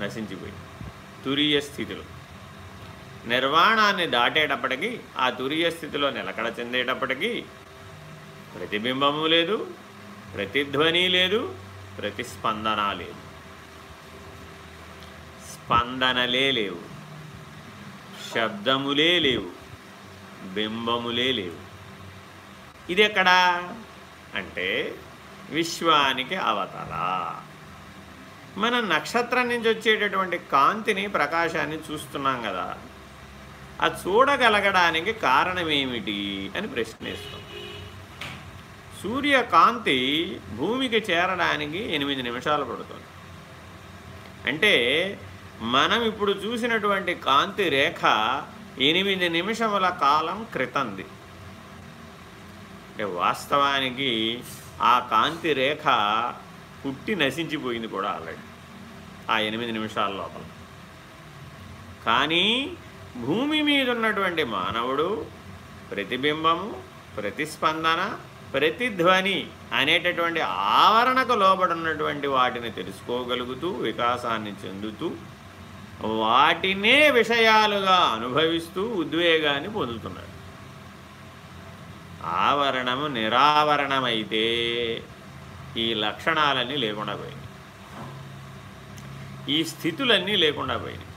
నశించిపోయింది. తురియ స్థితిలో. నిర్వాణాన్ని దాటేటప్పటికీ ఆ తురియ స్థితిలో నిలకడ చెందేటప్పటికీ ప్రతిబింబము లేదు ప్రతిధ్వని లేదు ప్రతిస్పందన లేదు. స్పందనలే లేవు. శబ్దములే లేవు. బింబములే లేవు. ఇది ఎక్కడా? అంటే విశ్వానికి అవతల. మన నక్షత్రం నుంచి వచ్చేటటువంటి కాంతిని ప్రకాశాన్ని చూస్తున్నాం కదా. అది చూడగలగడానికి కారణం ఏమిటి అని ప్రశ్నిస్తాం. సూర్యకాంతి భూమికి చేరడానికి ఎనిమిది నిమిషాలు పడుతుంది. అంటే మనం ఇప్పుడు చూసినటువంటి కాంతి రేఖ ఎనిమిది నిమిషముల కాలం క్రితంది. అంటే వాస్తవానికి ఆ కాంతి రేఖ పుట్టి నశించిపోయింది కూడా ఆల్రెడీ ఆ ఎనిమిది నిమిషాల లోపల. కానీ భూమి మీద ఉన్నటువంటి మానవుడు ప్రతిబింబము ప్రతిస్పందన ప్రతిధ్వని అనేటటువంటి ఆవరణకు లోబడినటువంటి వాటిని తెలుసుకోగలుగుతూ వికాసాన్ని చెందుతూ వాటినే విషయాలుగా అనుభవిస్తూ ఉద్వేగాన్ని పొందుతున్నాడు. ఆవరణము నిరావరణమైతే ఈ లక్షణాలన్నీ లేకుండా పోయినాయి. ఈ స్థితులన్నీ లేకుండా పోయినాయి.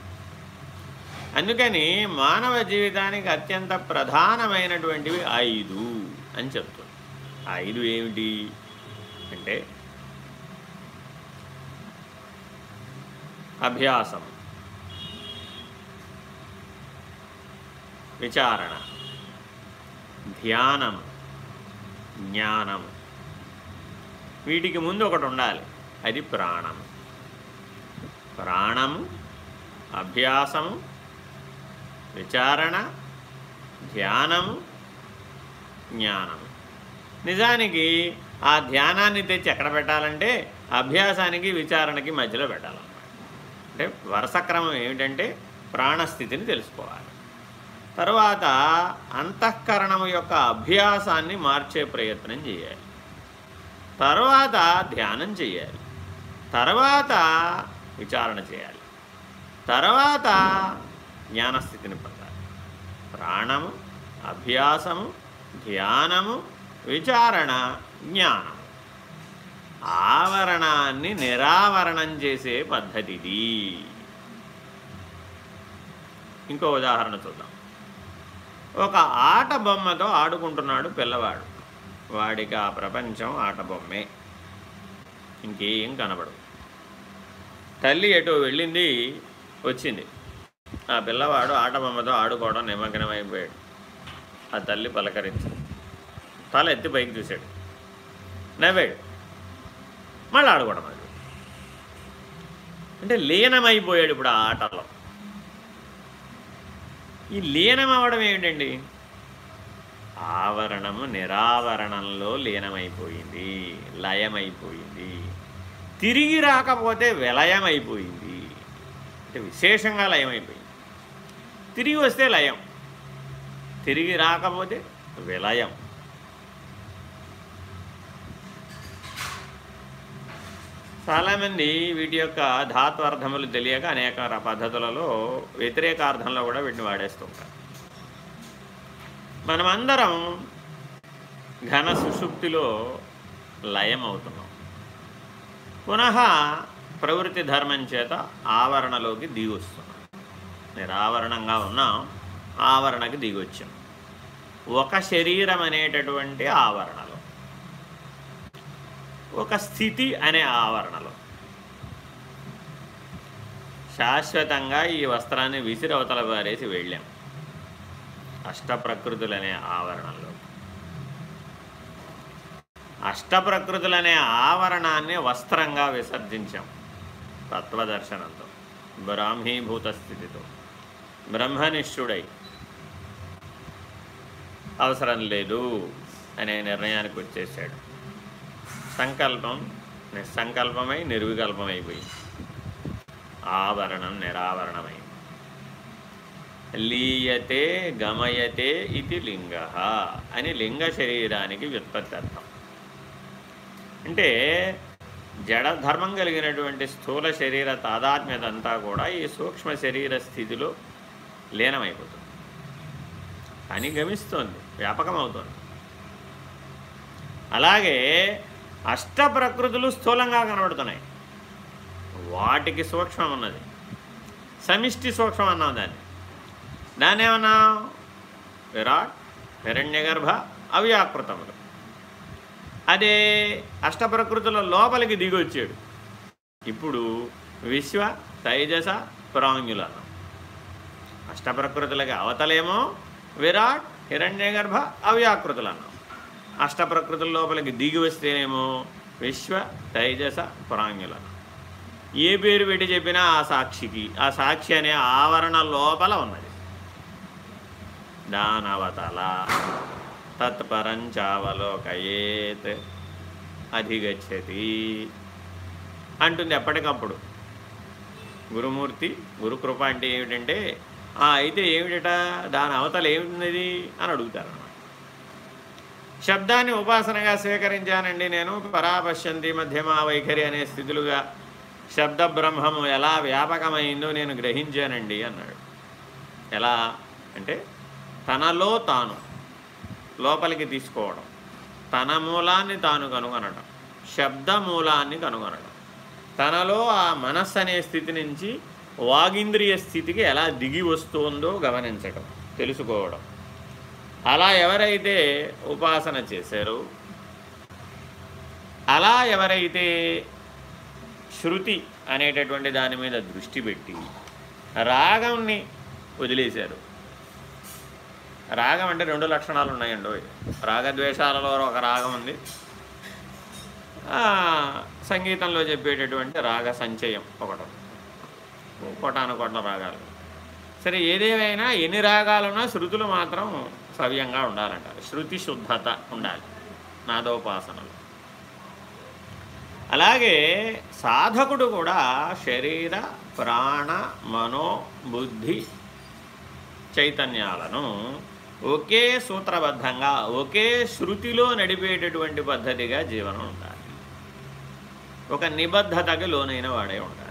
అందుకని మానవ జీవితానికి అత్యంత ప్రధానమైనటువంటివి ఐదు అని చెప్తుంది ఐదు ఏమిటి? అంటే అభ్యాసం విచారణ ధ్యానం జ్ఞానం. వీటికి ముందు ఒకటి ఉండాలి. అది ప్రాణం. ప్రాణము అభ్యాసము విచారణ ధ్యానము జ్ఞానము నిజానికి ఆ ధ్యానాన్ని తెచ్చి ఎక్కడ పెట్టాలంటే అభ్యాసానికి విచారణకి మధ్యలో పెట్టాలన్నమాట. అంటే వరుస క్రమం ఏమిటంటే ప్రాణస్థితిని తెలుసుకోవాలి. తర్వాత అంతఃకరణం యొక్క అభ్యాసాన్ని మార్చే ప్రయత్నం చేయాలి. తర్వాత ధ్యానం చేయాలి. తర్వాత విచారణ చేయాలి. తర్వాత జ్ఞానస్థితిని పొందాలి. ప్రాణము అభ్యాసము ధ్యానము విచారణ జ్ఞానం. ఆవరణాన్ని నిరావరణం చేసే పద్ధతిది. ఇంకో ఉదాహరణ చూద్దాం. ఒక ఆట బొమ్మతో ఆడుకుంటున్నాడు పిల్లవాడు. వాడికి ఆ ప్రపంచం ఆట బొమ్మే. ఇంకేం కనబడు తల్లి ఎటో వెళ్ళింది? వచ్చింది. ఆ పిల్లవాడు ఆట బొమ్మతో ఆడుకోవడం నిమగ్నమైపోయాడు. ఆ తల్లి పలకరించింది. తల ఎత్తి పైకి చూశాడు. నవ్వాడు. మళ్ళీ ఆడుకోవడం అది. అంటే లీనమైపోయాడు ఇప్పుడు ఆ ఆటలో. ఈ లీనం అవ్వడం ఏమిటండి? ఆవరణము నిరావరణంలో లీనమైపోయింది లయమైపోయింది తిరిగి రాకపోతే విలయమైపోయింది. అంటే విశేషంగా లయమైపోయింది. తిరిగి వస్తే లయం. తిరిగి రాకపోతే విలయం. చాలామంది వీటి యొక్క ధాత్వార్థములు తెలియక అనేక పద్ధతులలో వ్యతిరేకార్థంలో కూడా వీటిని వాడేస్తుంటారు మనమందరం ఘన సుషుప్తిలో లయం అవుతున్నాం పునః ప్రవృత్తి ధర్మం చేత ఆవరణలోకి దిగొస్తున్నాం. నిరావరణంగా ఉన్నాం ఆవరణకి దిగొచ్చాం. ఒక శరీరం అనేటటువంటి ఆవరణ. ఒక స్థితి అనే ఆవరణలో. శాశ్వతంగా ఈ వస్త్రాన్ని విసిరవతల పారేసి వెళ్ళాం. అష్టప్రకృతులనే ఆవరణలో. అష్టప్రకృతులనే ఆవరణాన్ని వస్త్రంగా విసర్జించాం. తత్వదర్శనంతో బ్రాహ్మీభూత స్థితితో. బ్రహ్మనిష్ఠుడై. అవసరం లేదు అనే నిర్ణయానికి వచ్చేసాడు. సంకల్పం నిస్సంకల్పమై నిర్వికల్పమైపోయింది. ఆవరణం నిరావరణమైంది. లీయతే గమయతే ఇది లింగ అని లింగ శరీరానికి వ్యుత్పత్తి అర్థం. అంటే జడ ధర్మం కలిగినటువంటి స్థూల శరీర తాదాత్మ్యత అంతా కూడా ఈ సూక్ష్మ శరీర స్థితిలో లీనమైపోతుంది. అని గమిస్తోంది వ్యాపకమవుతోంది. అలాగే అష్ట ప్రకృతులు స్థూలంగా కనబడుతున్నాయి. వాటికి సూక్ష్మం ఉన్నది. సమిష్టి సూక్ష్మం అన్నాం దాన్ని. దాని ఏమన్నా? విరాట్ హిరణ్యగర్భ అవ్యాకృతములు. అదే అష్టప్రకృతుల లోపలికి దిగొచ్చాడు ఇప్పుడు విశ్వ తైజస ప్రాంగులు అన్నాం. అష్టప్రకృతులకి అవతలేమో విరాట్ హిరణ్యగర్భ అవ్యాకృతులు అన్నాం. అష్టప్రకృతుల లోపలికి దిగి వస్తేనేమో విశ్వ తైజస ప్రాంగుల ఏ పేరు పెట్టి చెప్పినా ఆ సాక్షికి ఆ సాక్షి అనే ఆవరణ లోపల ఉన్నది. దానవతల తత్పరంచావలోకయేత్ అధిగచ్చతి అంటుంది ఎప్పటికప్పుడు గురుమూర్తి గురుకృప అంటే ఏమిటంటే అయితే ఏమిటట దాని అవతల ఏమిటినది అని అడుగుతారు. శబ్దాన్ని ఉపాసనగా స్వీకరించానండి నేను. పరాపశ్యంతి మధ్యమా వైఖరి అనే స్థితులుగా శబ్ద బ్రహ్మము ఎలా వ్యాపకమైందో నేను గ్రహించానండి అన్నాడు. ఎలా అంటే తనలో తాను లోపలికి తీసుకోవడం. తన మూలాన్ని తాను కనుగొనడం. శబ్ద మూలాన్ని కనుగొనడం. తనలో ఆ మనస్సు అనే స్థితి నుంచి వాగింద్రియ స్థితికి ఎలా దిగి వస్తుందో గమనించడం. తెలుసుకోవడం. అలా ఎవరైతే ఉపాసన చేశారో అలా ఎవరైతే శృతి అనేటటువంటి దాని మీద దృష్టి పెట్టి రాగంని వదిలేశారు. రాగం అంటే రెండు లక్షణాలు ఉన్నాయండి. రాగద్వేషాలలో ఒక రాగం ఉంది. సంగీతంలో చెప్పేటటువంటి రాగ సంచయం ఒకటి కోటాను కోట్ల రాగాలు. సరే ఏదేమైనా ఎన్ని రాగాలున్నా శృతులు మాత్రం సవ్యంగా ఉండాలంట. శృతి శుద్ధత ఉండాలి. నాదోపాసనలు. అలాగే సాధకుడు కూడా శరీర ప్రాణ మనో బుద్ధి చైతన్యాలను ఒకే సూత్రబద్ధంగా ఒకే శృతిలో నడిపేటటువంటి పద్ధతిగా జీవనం ఉండాలి. ఒక నిబద్ధతకి లోనైన వాడే ఉండాలి.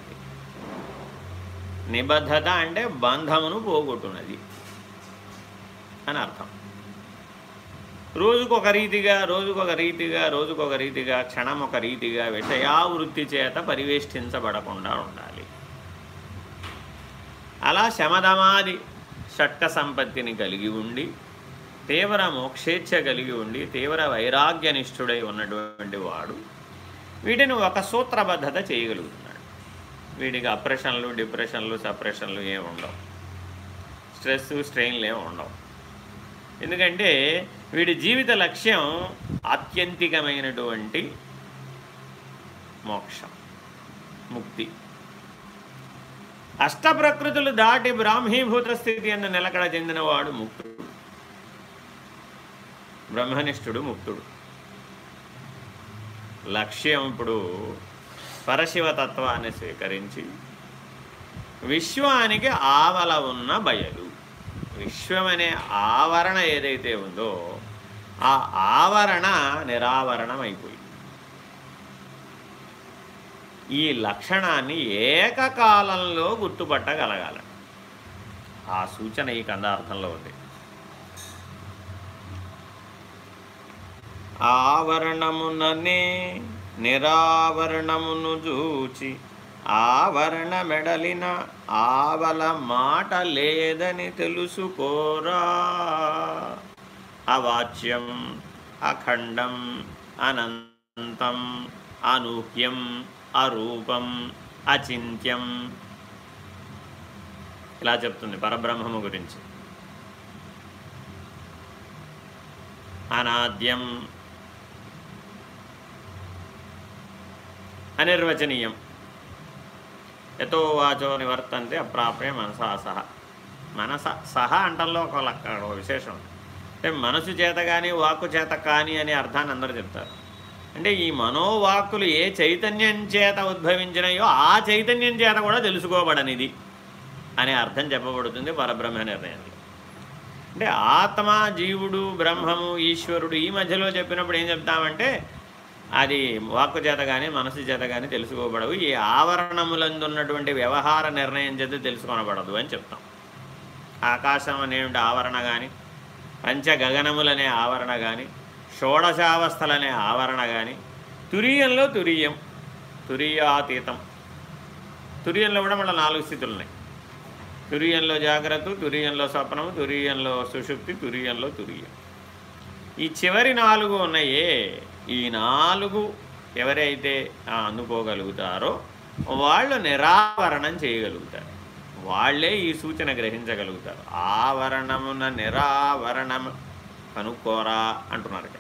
నిబద్ధత అంటే బంధమును పోగొట్టున్నది అని అర్థం. రోజుకొక రీతిగా రోజుకొక రీతిగా రోజుకొక రీతిగా క్షణం ఒక రీతిగా విషయావృత్తి చేత పరివేష్టించబడకుండా ఉండాలి. అలా శమధమాది షట్క సంపత్తిని కలిగి ఉండి తీవ్ర మోక్షేచ్ఛ కలిగి ఉండి తీవ్ర వైరాగ్యనిష్ఠుడై ఉన్నటువంటి వాడు వీటిని ఒక సూత్రబద్ధత చేయగలుగుతున్నాడు. వీటికి అప్రెషన్లు డిప్రెషన్లు సప్రెషన్లు ఏమి ఉండవు స్ట్రెస్ స్ట్రెయిన్లు ఏమి ఉండవు ఎందుకంటే వీడి జీవిత లక్ష్యం ఆత్యంతికమైనటువంటి మోక్షం ముక్తి. అష్టప్రకృతులు దాటి బ్రాహ్మీభూత స్థితి అన్న నిలకడ చెందినవాడు ముక్తుడు. బ్రహ్మనిష్ఠుడు ముక్తుడు. లక్ష్యం ఇప్పుడు పరశివతత్వాన్ని స్వీకరించి విశ్వానికి ఆవల ఉన్న బయలు. విశ్వమనే ఆవరణ ఏదైతే ఉందో ఆ ఆవరణ నిరావరణం అయిపోయింది ఈ లక్షణాన్ని ఏకకాలంలో గుర్తుపట్టగలగాల. ఆ సూచన ఈ కందార్థంలో ఉంది. ఆవరణముననే నిరావరణమును చూచి ఆవరణ మెడలిన ఆవల మాట లేదని తెలుసుకోరా. అవాచ్యం అఖండం అనంతం అనూహ్యం అరూపం అచింత్యం. ఇలా చెప్తుంది పరబ్రహ్మము గురించి. అనాద్యం అనిర్వచనీయం. ఎతో వాచో నివర్తంతే అప్రాప్య మనసా సహ. మనస సహ అంటల్లో ఒక ఒక విశేషం. అంటే మనసు చేత కానీ వాక్కు చేత కానీ అనే అర్థాన్ని అందరూ చెప్తారు. అంటే ఈ మనోవాక్కులు ఏ చైతన్యం చేత ఉద్భవించినాయో ఆ చైతన్యం చేత కూడా తెలుసుకోబడనిది అనే అర్థం చెప్పబడుతుంది పరబ్రహ్మ నిర్ణయంలో అంటే ఆత్మ జీవుడు బ్రహ్మము ఈశ్వరుడు ఈ మధ్యలో చెప్పినప్పుడు ఏం చెప్తామంటే అది వాక్కు చేత కానీ మనసు చేత కానీ తెలుసుకోబడవు. ఈ ఆవరణములందు ఉన్నటువంటి వ్యవహార నిర్ణయం చేత తెలుసుకొనబడదు అని చెప్తాం. ఆకాశం అనేటువంటి ఆవరణ కానీ పంచగగనములనే ఆవరణ కానీ షోడశావస్థలనే ఆవరణ కానీ తురీయంలో తురీయం తురీయాతీతం. తురీయంలో కూడా మళ్ళీ నాలుగు స్థితులు ఉన్నాయి తురీయంలో జాగ్రత్త తురీయంలో స్వప్నము తురీయంలో సుషుప్తి తురీయంలో తురీయం. ఈ చివరి నాలుగు ఉన్నాయే. ఈ నాలుగు ఎవరైతే అందుకోగలుగుతారో వాళ్ళు నిరావరణం చేయగలుగుతారు. వాళ్ళే ఈ సూచన గ్రహించగలుగుతారు. ఆవరణమున నిరావరణం కనుక్కోరా అంటున్నారు ఇక్కడ.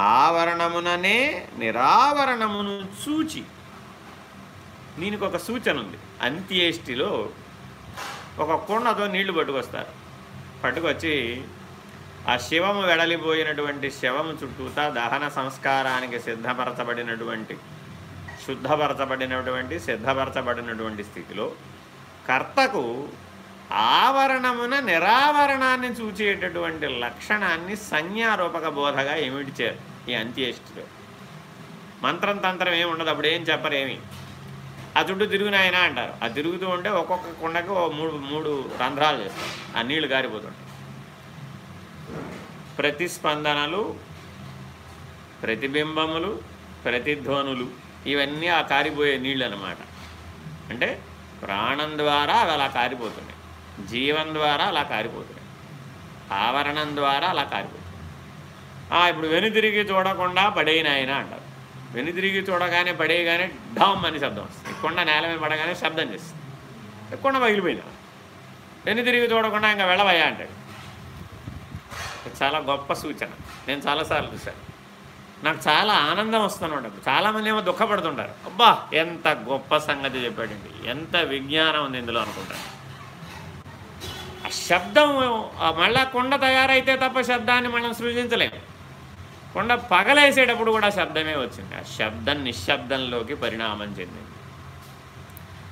ఆవరణముననే నిరావరణమును చూచి దీనికి ఒక సూచన ఉంది. అంత్యేష్టిలో ఒక కుండతో నీళ్ళు పట్టుకొస్తారు. పట్టుకొచ్చి ఆ శివము వెడలిపోయినటువంటి శవము చుట్టూతా దహన సంస్కారానికి సిద్ధపరచబడినటువంటి శుద్ధపరచబడినటువంటి సిద్ధపరచబడినటువంటి స్థితిలో కర్తకు ఆవరణమున నిరావరణాన్ని చూచేటటువంటి లక్షణాన్ని సంజ్ఞారూపక బోధగా ఏమిటిచారు ఈ అంత్యేష్టిలో మంత్రం తంత్రం ఏమి ఉండదు అప్పుడు ఏం చెప్పరేమి ఆ చుట్టూ తిరుగునాయన అంటారు. ఆ తిరుగుతూ ఉంటే ఒక్కొక్క కుండకు మూడు మూడు రంధ్రాలు చేస్తారు. ఆ నీళ్ళు కారిపోతుంటాయి ప్రతిస్పందనలు ప్రతిబింబములు ప్రతిధ్వనులు ఇవన్నీ ఆ కారిపోయే నీళ్ళు అనమాట అంటే ప్రాణం ద్వారా అవి అలా కారిపోతున్నాయి. జీవం ద్వారా అలా కారిపోతున్నాయి. ఆవరణం ద్వారా అలా కారిపోతున్నాయి. ఇప్పుడు వెనుతిరిగి చూడకుండా పడేనాయన అంటారు. వెనుతిరిగి చూడగానే పడేయగానే ఢమ్ అని శబ్దం వస్తుంది. కొండ నేల మీద పడగానే శబ్దం చేస్తుంది. కొండ పగిలిపోయినా వెనుతిరిగి చూడకుండా ఇంకా వెళ్ళవయ్యా అంటాడు. చాలా గొప్ప సూచన. నేను చాలాసార్లు చూశాను. నాకు చాలా ఆనందం వస్తున్నప్పుడు చాలామంది ఏమో దుఃఖపడుతుంటారు. అబ్బా ఎంత గొప్ప సంగతి చెప్పాడండి. ఎంత విజ్ఞానం ఉంది ఇందులో అనుకుంటాను. ఆ శబ్దం మళ్ళా కొండ తయారైతే తప్ప శబ్దాన్ని మనం సృజించలేము కొండ పగలేసేటప్పుడు కూడా శబ్దమే వచ్చింది. ఆ శబ్దం నిశ్శబ్దంలోకి పరిణామం చెందింది.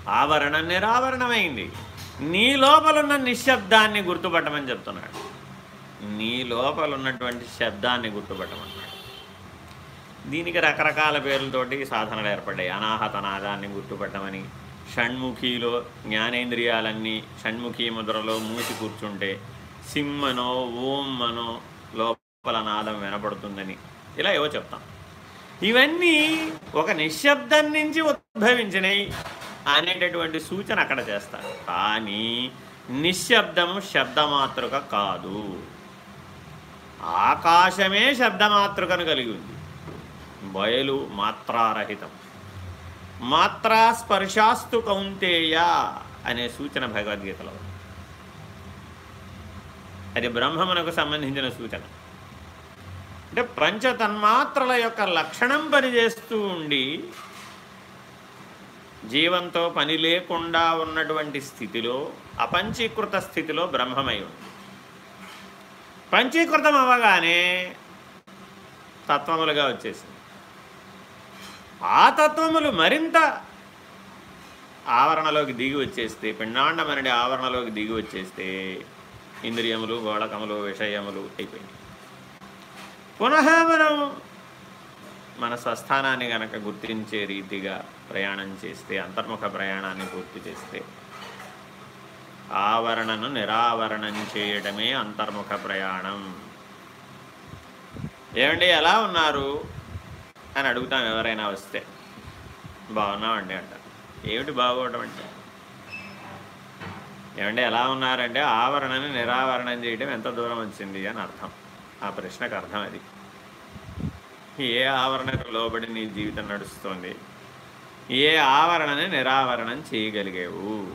ఆవరణం నిరావరణమైంది. నీ లోపలున్న నిశ్శబ్దాన్ని గుర్తుపట్టమని చెప్తున్నాడు. నీ లోపల ఉన్నటువంటి శబ్దాన్ని గుర్తుపట్టమన్నాడు. దీనికి రకరకాల పేర్లతోటి సాధనలు ఏర్పడ్డాయి. అనాహతనాదాన్ని గుర్తుపట్టమని షణ్ముఖిలో జ్ఞానేంద్రియాలన్నీ షణ్ముఖి ముద్రలో మూసి కూర్చుంటే సిమ్మనో ఓం మనో లోపల నాదం వినపడుతుందని ఇలా ఏవో చెప్తాం. ఇవన్నీ ఒక నిశ్శబ్దం నుంచి ఉద్భవించినాయి అనేటటువంటి సూచన అక్కడ చేస్తారు. కానీ నిశ్శబ్దము శబ్దమాతృక కాదు. ఆకాశమే శబ్దమాతృకను కలిగి ఉంది. బయలు మాత్రారహితం. మాత్రా స్పర్శాస్తు కౌంతేయ అనే సూచన భగవద్గీతలో అది బ్రహ్మమునకు సంబంధించిన సూచన. అంటే పంచతన్మాత్రల యొక్క లక్షణం పనిచేస్తూ ఉండి జీవంతో పని లేకుండా ఉన్నటువంటి స్థితిలో అపంచీకృత స్థితిలో బ్రహ్మమై ఉంది. పంచీకృతం అవ్వగానే తత్వములుగా వచ్చేసింది. ఆ తత్వములు మరింత ఆవరణలోకి దిగి వచ్చేస్తే పిండాండమనడి ఆవరణలోకి దిగి వచ్చేస్తే ఇంద్రియములు గోళకములు విషయములు అయిపోయింది. పునః మనం మన స్వస్థానాన్ని గనక గుర్తించే రీతిగా ప్రయాణం చేస్తే అంతర్ముఖ ప్రయాణాన్ని పూర్తి చేస్తే ఆవరణను నిరావరణం చేయడమే అంతర్ముఖ ప్రయాణం. ఏమండి ఎలా ఉన్నారు? అని అడుగుతాం ఎవరైనా వస్తే. బాగున్నామండి అంట. ఏమిటి బాగోవడం అంటే? ఏమంటే ఎలా ఉన్నారంటే ఆవరణని నిరావరణం చేయడం ఎంత దూరం వచ్చింది అని అర్థం. ఆ ప్రశ్నకు అర్థం అది. ఏ ఆవరణకు లోబడి నీ జీవితం నడుస్తుంది? ఏ ఆవరణని నిరావరణం చేయగలిగావు?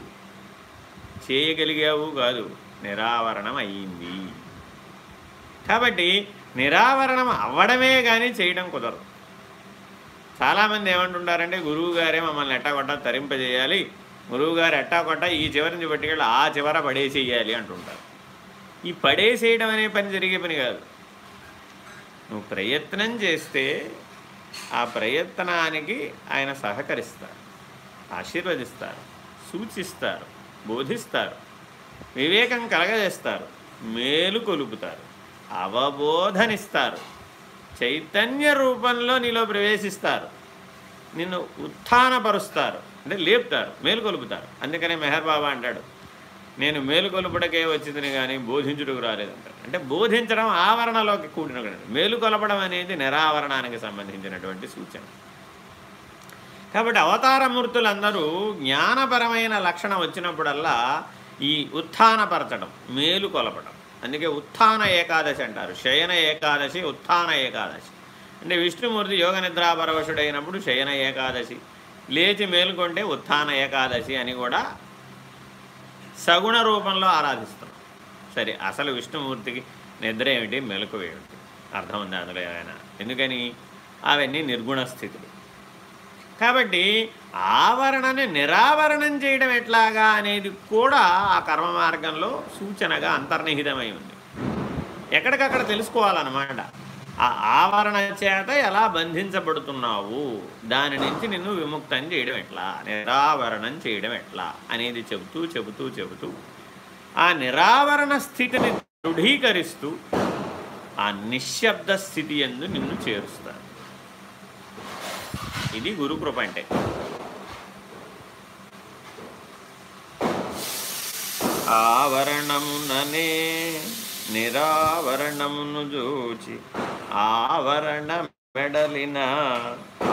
చేయగలిగావు కాదు నిరావరణం అయ్యింది. కాబట్టి నిరావరణం అవ్వడమే కానీ చేయడం కుదరదు. చాలామంది ఏమంటుంటారంటే గురువు గారే మమ్మల్ని ఎట్టాకొట్ట తరింపజేయాలి. ఎట్టా కొట్ట ఈ చివరి నుంచి పట్టుకెళ్ళి ఆ చివర పడేసేయాలి అంటుంటారు. ఈ పడేసేయడం అనే పని జరిగే పని కాదు. నువ్వు ప్రయత్నం చేస్తే ఆ ప్రయత్నానికి ఆయన సహకరిస్తారు ఆశీర్వదిస్తారు సూచిస్తారు బోధిస్తారు వివేకం కలగజేస్తారు మేలు కొలుపుతారు అవబోధనిస్తారు. చైతన్య రూపంలో నీలో ప్రవేశిస్తారు. నిన్ను ఉత్థానపరుస్తారు. అంటే లేపుతారు మేలుకొలుపుతారు. అందుకనే మెహర్ బాబా అంటాడు నేను మేలుకొలుపుటకే వచ్చిందని కానీ బోధించుటకు రాలేదంటారు. అంటే బోధించడం ఆవరణలోకి కూడిన మేలుకొలపడం అనేది నిరావరణానికి సంబంధించినటువంటి సూచన. కాబట్టి అవతారమూర్తులందరూ జ్ఞానపరమైన లక్షణం వచ్చినప్పుడల్లా ఈ ఉత్థానపరచడం మేలుకొలపడం. అందుకే ఉత్థాన ఏకాదశి అంటారు. శయన ఏకాదశి ఉత్థాన ఏకాదశి. అంటే విష్ణుమూర్తి యోగ నిద్రాపరవశుడైనప్పుడు శయన ఏకాదశి. లేచి మేలుకొంటే ఉత్థాన ఏకాదశి అని కూడా సగుణ రూపంలో ఆరాధిస్తున్నాం సరే అసలు విష్ణుమూర్తికి నిద్ర ఏమిటి? మెలకు ఏమిటి? అర్థం ఉంది అందులో ఏమైనా? ఎందుకని? అవన్నీ నిర్గుణ స్థితులు. కాబట్టి ఆవరణని నిరావరణం చేయడం ఎట్లాగా అనేది కూడా ఆ కర్మ మార్గంలో సూచనగా అంతర్నిహితమై ఉంది. ఎక్కడికక్కడ తెలుసుకోవాలన్నమాట. ఆ ఆవరణ చేత ఎలా బంధించబడుతున్నావు? దాని నుంచి నిన్ను విముక్తం చేయడం ఎట్లా? నిరావరణం చేయడం ఎట్లా? అనేది చెబుతూ చెబుతూ చెబుతూ ఆ నిరావరణ స్థితిని దృఢీకరిస్తూ ఆ నిశ్శబ్ద స్థితి ఎందు నిన్ను చేరుస్తారు ఇది గురుకృప అంటే. ఆవరణముననే నిరావరణమును చూచి ఆవరణ మెడలిన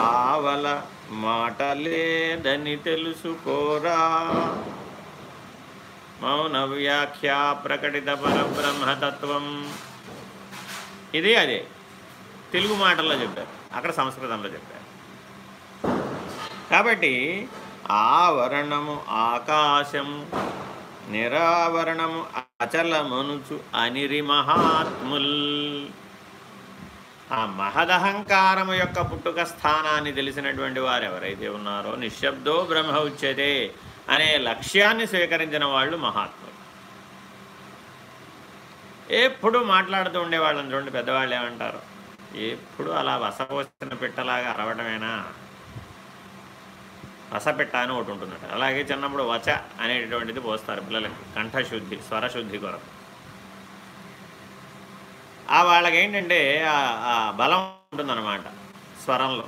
ఆవల మాట లేదని తెలుసుకోరా. మౌన వ్యాఖ్య ప్రకటిత పరబ్రహ్మతత్వం ఇది అదే. తెలుగు మాటల్లో చెప్పారు. అక్కడ సంస్కృతంలో చెప్పారు. కాబట్టి ఆవరణము ఆకాశము నిరావరణము అచలమనుచు అనిరి మహాత్ముల్. ఆ మహదహంకారము యొక్క పుట్టుక స్థానాన్ని తెలిసినటువంటి వారు ఎవరైతే ఉన్నారో నిశ్శబ్దో బ్రహ్మ ఉచ్యతే అనే లక్ష్యాన్ని స్వీకరించిన వాళ్ళు మహాత్ములు. ఎప్పుడు మాట్లాడుతూ ఉండేవాళ్ళని చూడండి పెద్దవాళ్ళు ఏమంటారు? ఎప్పుడు అలా వసపోసిన పిట్టలాగా అరవటమేనా? వసపెట్ట అని ఒకటి ఉంటుందట. అలాగే చిన్నప్పుడు వచ అనేటటువంటిది పోస్తారు పిల్లలకి. కంఠశుద్ధి స్వరశుద్ధి కొరకు. ఆ వాళ్ళకి ఏంటంటే ఆ బలం ఉంటుందన్నమాట స్వరంలో.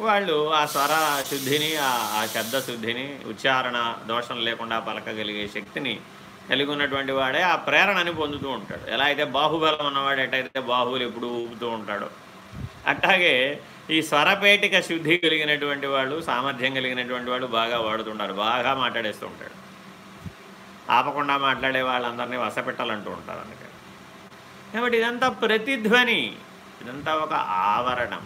వాళ్ళు ఆ స్వర శుద్ధిని ఆ శబ్ద శుద్ధిని ఉచ్చారణ దోషం లేకుండా పలకగలిగే శక్తిని కలిగి ఉన్నటువంటి వాడే ఆ ప్రేరణని పొందుతూ ఉంటాడు. ఎలా అయితే బాహుబలం ఉన్నవాడు ఎట్టయితే బాహువులు ఎప్పుడు ఊపుతూ ఉంటాడో. అట్లాగే ఈ స్వరపేటిక శుద్ధి కలిగినటువంటి వాళ్ళు సామర్థ్యం కలిగినటువంటి వాళ్ళు బాగా వాడుతుంటారు బాగా మాట్లాడేస్తూ ఉంటాడు ఆపకుండా మాట్లాడే వాళ్ళందరినీ వసపెట్టాలంటూ ఉంటారు అందుకని కాబట్టి ఇదంతా ప్రతిధ్వని ఇదంతా ఒక ఆవరణం.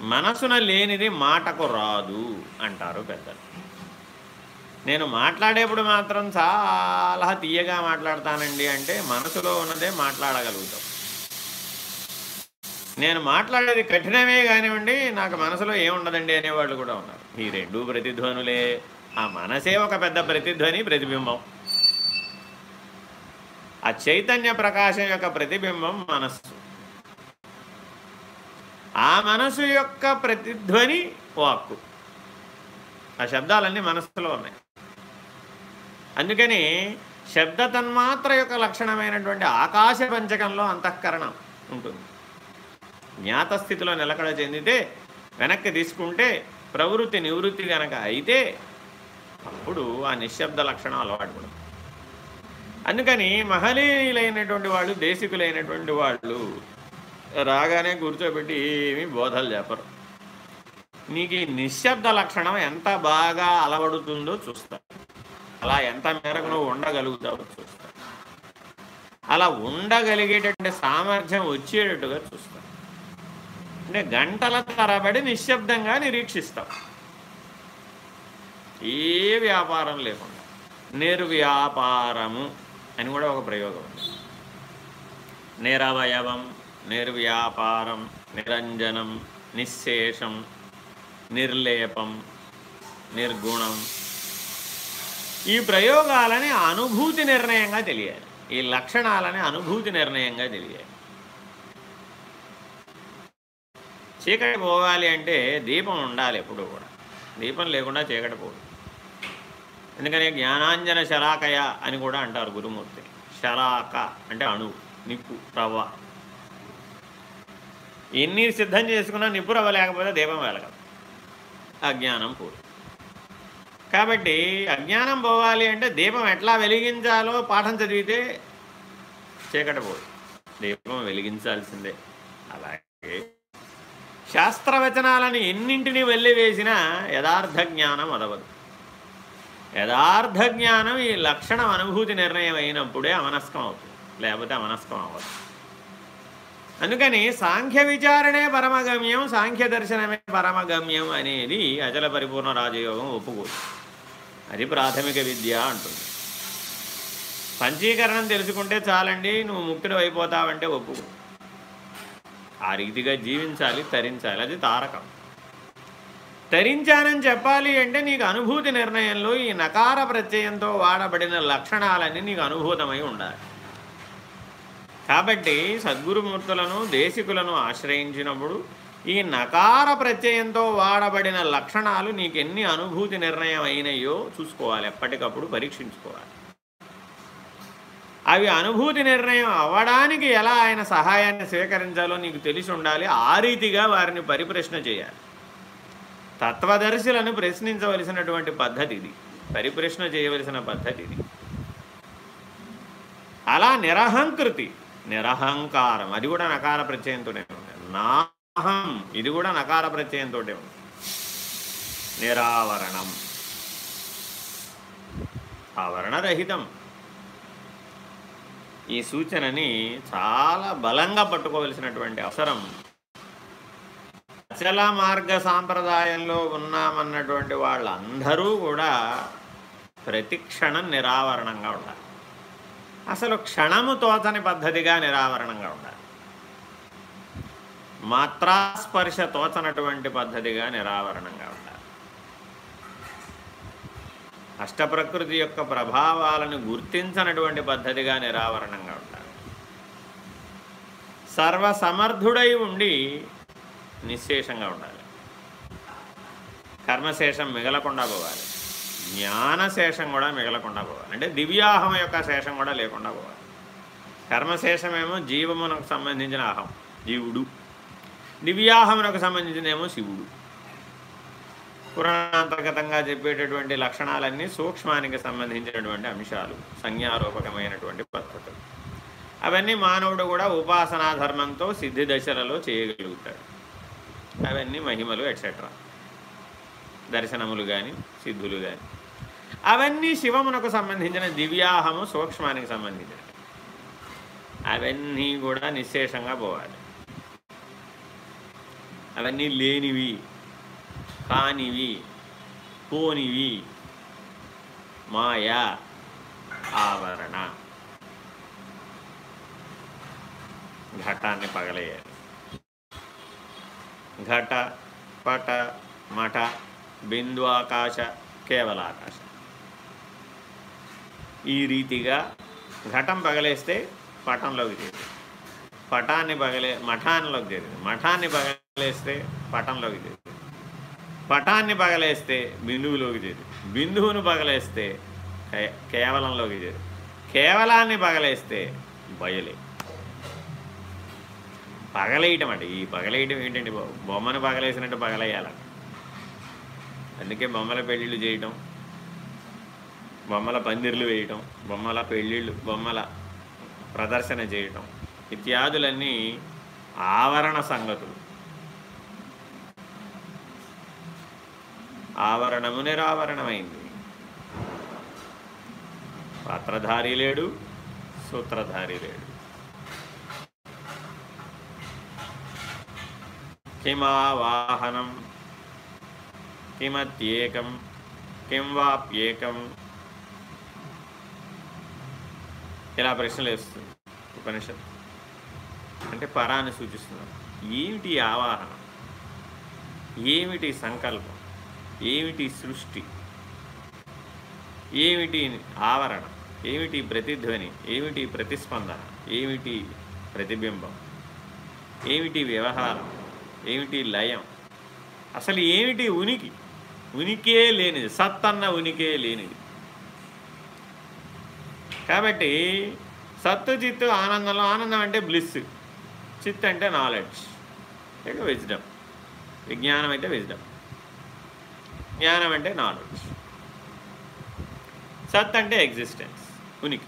మనసున లేనిది మాటకు రాదు అంటారు పెద్దలు. నేను మాట్లాడేప్పుడు మాత్రం చాలా తీయగా మాట్లాడతానండి అంటే మనసులో ఉన్నదే మాట్లాడగలుగుతాం. నేను మాట్లాడేది కఠినమే కానివ్వండి నాకు మనసులో ఏముండదండి అనేవాళ్ళు కూడా ఉన్నారు. ఈ రెండు ప్రతిధ్వనులే ఆ మనసే ఒక పెద్ద ప్రతిధ్వని ప్రతిబింబం. ఆ చైతన్య ప్రకాశం యొక్క ప్రతిబింబం మనస్సు. ఆ మనసు యొక్క ప్రతిధ్వని వాక్కు. ఆ శబ్దాలన్నీ మనస్సులో ఉన్నాయి. అందుకని శబ్ద తన్మాత్ర యొక్క లక్షణమైనటువంటి ఆకాశ పంచకంలో అంతఃకరణం ఉంటుంది. జ్ఞాతస్థితిలో నిలకడ చెందితే వెనక్కి తీసుకుంటే ప్రవృత్తి నివృత్తి కనుక అయితే అప్పుడు ఆ నిశ్శబ్ద లక్షణం అలవాటు పడుతుంది అందుకని మహనీయులైనటువంటి వాళ్ళు దేశికులైనటువంటి వాళ్ళు రాగానే కూర్చోబెట్టి ఏమీ బోధలు చెప్పరు. నీకు ఈ నిశ్శబ్ద లక్షణం ఎంత బాగా అలవడుతుందో చూస్తా. అలా ఎంత మేరకు నువ్వు ఉండగలుగుతావో చూస్తా. అలా ఉండగలిగేటటువంటి సామర్థ్యం వచ్చేటట్టుగా చూస్తా. అంటే గంటల తరబడి నిశ్శబ్దంగా నిరీక్షిస్తాం. ఏ వ్యాపారం లేకుండా. నిర్వ్యాపారము అని కూడా ఒక ప్రయోగం ఉంది. నిరవయవం నిర్వ్యాపారం నిరంజనం నిశ్శేషం నిర్లేపం నిర్గుణం. ఈ ప్రయోగాలని అనుభూతి నిర్ణయంగా తెలియాలి. ఈ లక్షణాలని అనుభూతి నిర్ణయంగా తెలియాలి. చీకటి పోవాలి అంటే దీపం ఉండాలి ఎప్పుడు కూడా. దీపం లేకుండా చీకటి పోదు. ఎందుకని జ్ఞానాంజన శలాకయ అని కూడా అంటారు గురుమూర్తి. శలాక అంటే అణువు నిప్పు రవ్వ ఎన్ని సిద్ధం చేసుకున్నా నిప్పు రవ్వ లేకపోతే దీపం వెలగదు. అజ్ఞానం పోదు. కాబట్టి అజ్ఞానం పోవాలి అంటే దీపం ఎట్లా వెలిగించాలో పాఠం చదివితే చీకటి పోదు. దీపం వెలిగించాల్సిందే. అలాగే శాస్త్రవచనాలను ఎన్నింటిని వెళ్ళివేసినా యథార్థ జ్ఞానం అదవదు. యథార్థ జ్ఞానం ఈ లక్షణం అనుభూతి నిర్ణయం అయినప్పుడే అమనస్కం అవుతుంది. లేకపోతే అమనస్కం అవ్వదు. అందుకని సాంఖ్య విచారణే పరమగమ్యం సాంఖ్య దర్శనమే పరమగమ్యం అనేది అచల పరిపూర్ణ రాజయోగం ఒప్పుకోదు. అది ప్రాథమిక విద్య అంటుంది. పంచీకరణం తెలుసుకుంటే చాలండి నువ్వు ముక్తుడు అయిపోతావంటే ఒప్పుకో. ఆ రీతిగా జీవించాలి తరించాలి. అది తారకం. తరించానని చెప్పాలి అంటే నీకు అనుభూతి నిర్ణయంలో ఈ నకార ప్రత్యయంతో వాడబడిన లక్షణాలన్నీ నీకు అనుభూతమై ఉండాలి. కాబట్టి సద్గురుమూర్తులను దేశికులను ఆశ్రయించినప్పుడు ఈ నకార ప్రత్యయంతో వాడబడిన లక్షణాలు నీకు ఎన్ని అనుభూతి నిర్ణయం అయినాయో చూసుకోవాలి. ఎప్పటికప్పుడు పరీక్షించుకోవాలి. అవి అనుభూతి నిర్ణయం అవ్వడానికి ఎలా ఆయన సహాయాన్ని స్వీకరించాలో నీకు తెలిసి ఉండాలి. ఆ రీతిగా వారిని పరిప్రశ్న చేయాలి. తత్వదర్శులను ప్రశ్నించవలసినటువంటి పద్ధతి ఇది. పరిప్రశ్న చేయవలసిన పద్ధతి ఇది. అలా నిరహంకృతి నిరహంకారం అది కూడా నకార ప్రత్యయంతోనే ఉంది. నాహం ఇది కూడా నకార ప్రత్యయంతో ఉంది. నిరావరణం. ఆవరణరహితం. ఈ సూచనని చాలా బలంగా పట్టుకోవలసినటువంటి అవసరం. అచల మార్గ సాంప్రదాయంలో ఉన్నామన్నటువంటి వాళ్ళందరూ కూడా ప్రతి క్షణం నిరావరణంగా ఉండాలి. అసలు క్షణము తోచని పద్ధతిగా నిరావరణంగా ఉండాలి. మాత్రాస్పర్శ తోచనటువంటి పద్ధతిగా నిరావరణంగా ఉండాలి అష్టప్రకృతి యొక్క ప్రభావాలను గుర్తించనటువంటి పద్ధతిగా నిరావరణంగా ఉండాలి సర్వసమర్థుడై ఉండి నిశ్శేషంగా ఉండాలి. కర్మశేషం మిగలకుండా పోవాలి. జ్ఞానశేషం కూడా మిగలకుండా పోవాలి. అంటే దివ్యాహం యొక్క శేషం కూడా లేకుండా పోవాలి. కర్మశేషమేమో జీవమునకు సంబంధించిన అహం జీవుడు. దివ్యాహమునకు సంబంధించినేమో శివుడు. పురాణాంతర్గతంగా చెప్పేటటువంటి లక్షణాలన్నీ సూక్ష్మానికి సంబంధించినటువంటి అంశాలు సంజ్ఞారూపకమైనటువంటి పద్ధతులు. అవన్నీ మానవుడు కూడా ఉపాసనా ధర్మంతో సిద్ధి దశలలో చేయగలుగుతాడు. అవన్నీ మహిమలు ఎట్సెట్రా దర్శనములు కానీ సిద్ధులు కానీ అవన్నీ శివమునకు సంబంధించిన దివ్యాహము సూక్ష్మానికి సంబంధించిన. అవన్నీ కూడా నిశ్శేషంగా పోవాలి. అవన్నీ లేనివి. కానివి పోనివి మాయా ఆవరణ. ఘటాన్ని పగలేయాలి ఘట పట మఠ బిందు ఆకాశ కేవల ఆకాశ. ఈ రీతిగా ఘటం పగలేస్తే పటంలోకి చేరింది పటాన్ని పగలే మఠాన్లోకి చేరింది మఠాన్ని పగలేస్తే పటంలోకి చేరింది పటాన్ని పగలేస్తే బిందువులోకి చేరు. బిందువును పగలేస్తే కేవలంలోకి చేరు. కేవలాన్ని పగలేస్తే బయలే. పగలేయటం అంటే ఈ పగలేయటం ఏంటండి బొమ్మను పగలేసినట్టు పగలేయాలంట అందుకే బొమ్మల పెళ్ళిళ్ళు చేయటం బొమ్మల పందిర్లు వేయటం బొమ్మల పెళ్ళిళ్ళు బొమ్మల ప్రదర్శన చేయటం ఇత్యాదులన్నీ ఆవరణ సంగతులు. ఆవరణము నిరావరణమైంది. పాత్రధారి లేడు సూత్రధారి లేడు. కిమావాహనం కిమత్యేకం కిం వాప్యేకం ఇలా ప్రశ్నలు వేస్తుంది ఉపనిషత్ అంటే పరాన్ని సూచిస్తున్నాం. ఏమిటి ఆవాహనం? ఏమిటి సంకల్పం? ఏమిటి సృష్టి? ఏమిటి ఆవరణ? ఏమిటి ప్రతిధ్వని? ఏమిటి ప్రతిస్పందన? ఏమిటి ప్రతిబింబం? ఏమిటి వ్యవహారం? ఏమిటి లయం? అసలు ఏమిటి ఉనికి? ఉనికే లేనిది సత్తన్న ఉనికే లేనిది. కాబట్టి సత్తు చిత్తు ఆనందంలో ఆనందం అంటే బ్లిస్ చిత్ అంటే నాలెడ్జ్ ఇక విజ్డమ్ విజ్ఞానం అయితే విజ్డమ్ జ్ఞానం అంటే నాలెడ్జ్ సత్ అంటే ఎగ్జిస్టెన్స్ ఉనికి.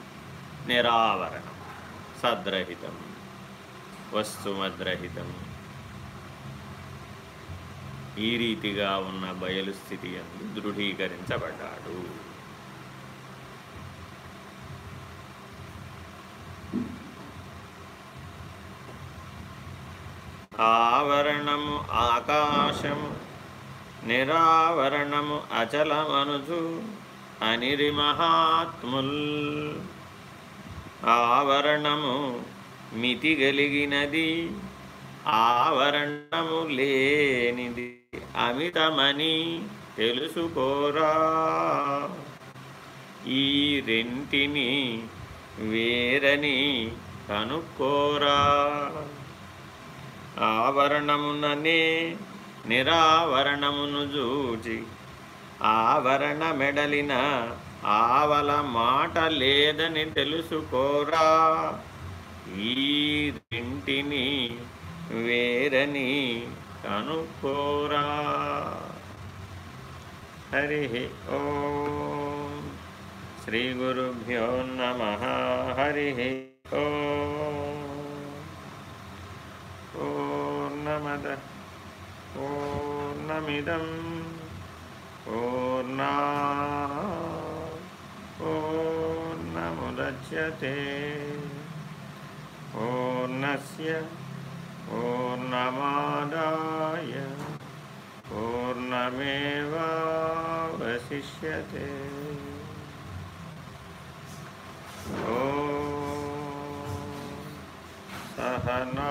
నిరావరణం. సద్రహితం. వస్తుమద్రహితం. ఈ రీతిగా ఉన్న బయలు స్థితి అందు దృఢీకరించబడ్డాడు. ఆవరణము ఆకాశము నిరావరణము అచలమనుచు అనిరి మహాత్ముల్. ఆవరణము మితి కలిగినది ఆవరణము లేనిది అమితమని తెలుసుకోరా. ఈ రెంటిని వేరని కనుక్కోరా. ఆవరణముననే నిరావరణమును చూచి ఆవరణ మెడలిన ఆవల మాట లేదని తెలుసుకోరా. ఈ రెంటిని వేరని కనుక్కోరా. హరి ఓ. శ్రీ గురుభ్యో నమ. హరి ఓ. పూర్ణమద पूर्णमिदं पूर्णा पूर्णमुदच्यते। पूर्णस्य पूर्णमादाय पूर्णमेवावशिष्यते। ॐ सहना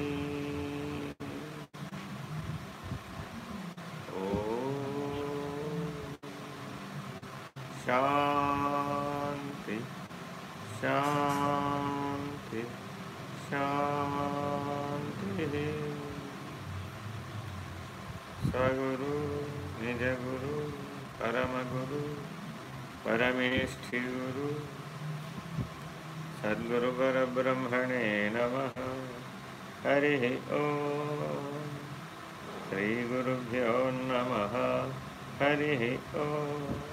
शांति शांति शांति। सगुरु निज गुरु परम गुरु परमेष्ठ गुरु सद्गुरु पर ब्रह्मणे नम। हरि ओम। श्री गुरुभ्यो नमः। हरिः ओम।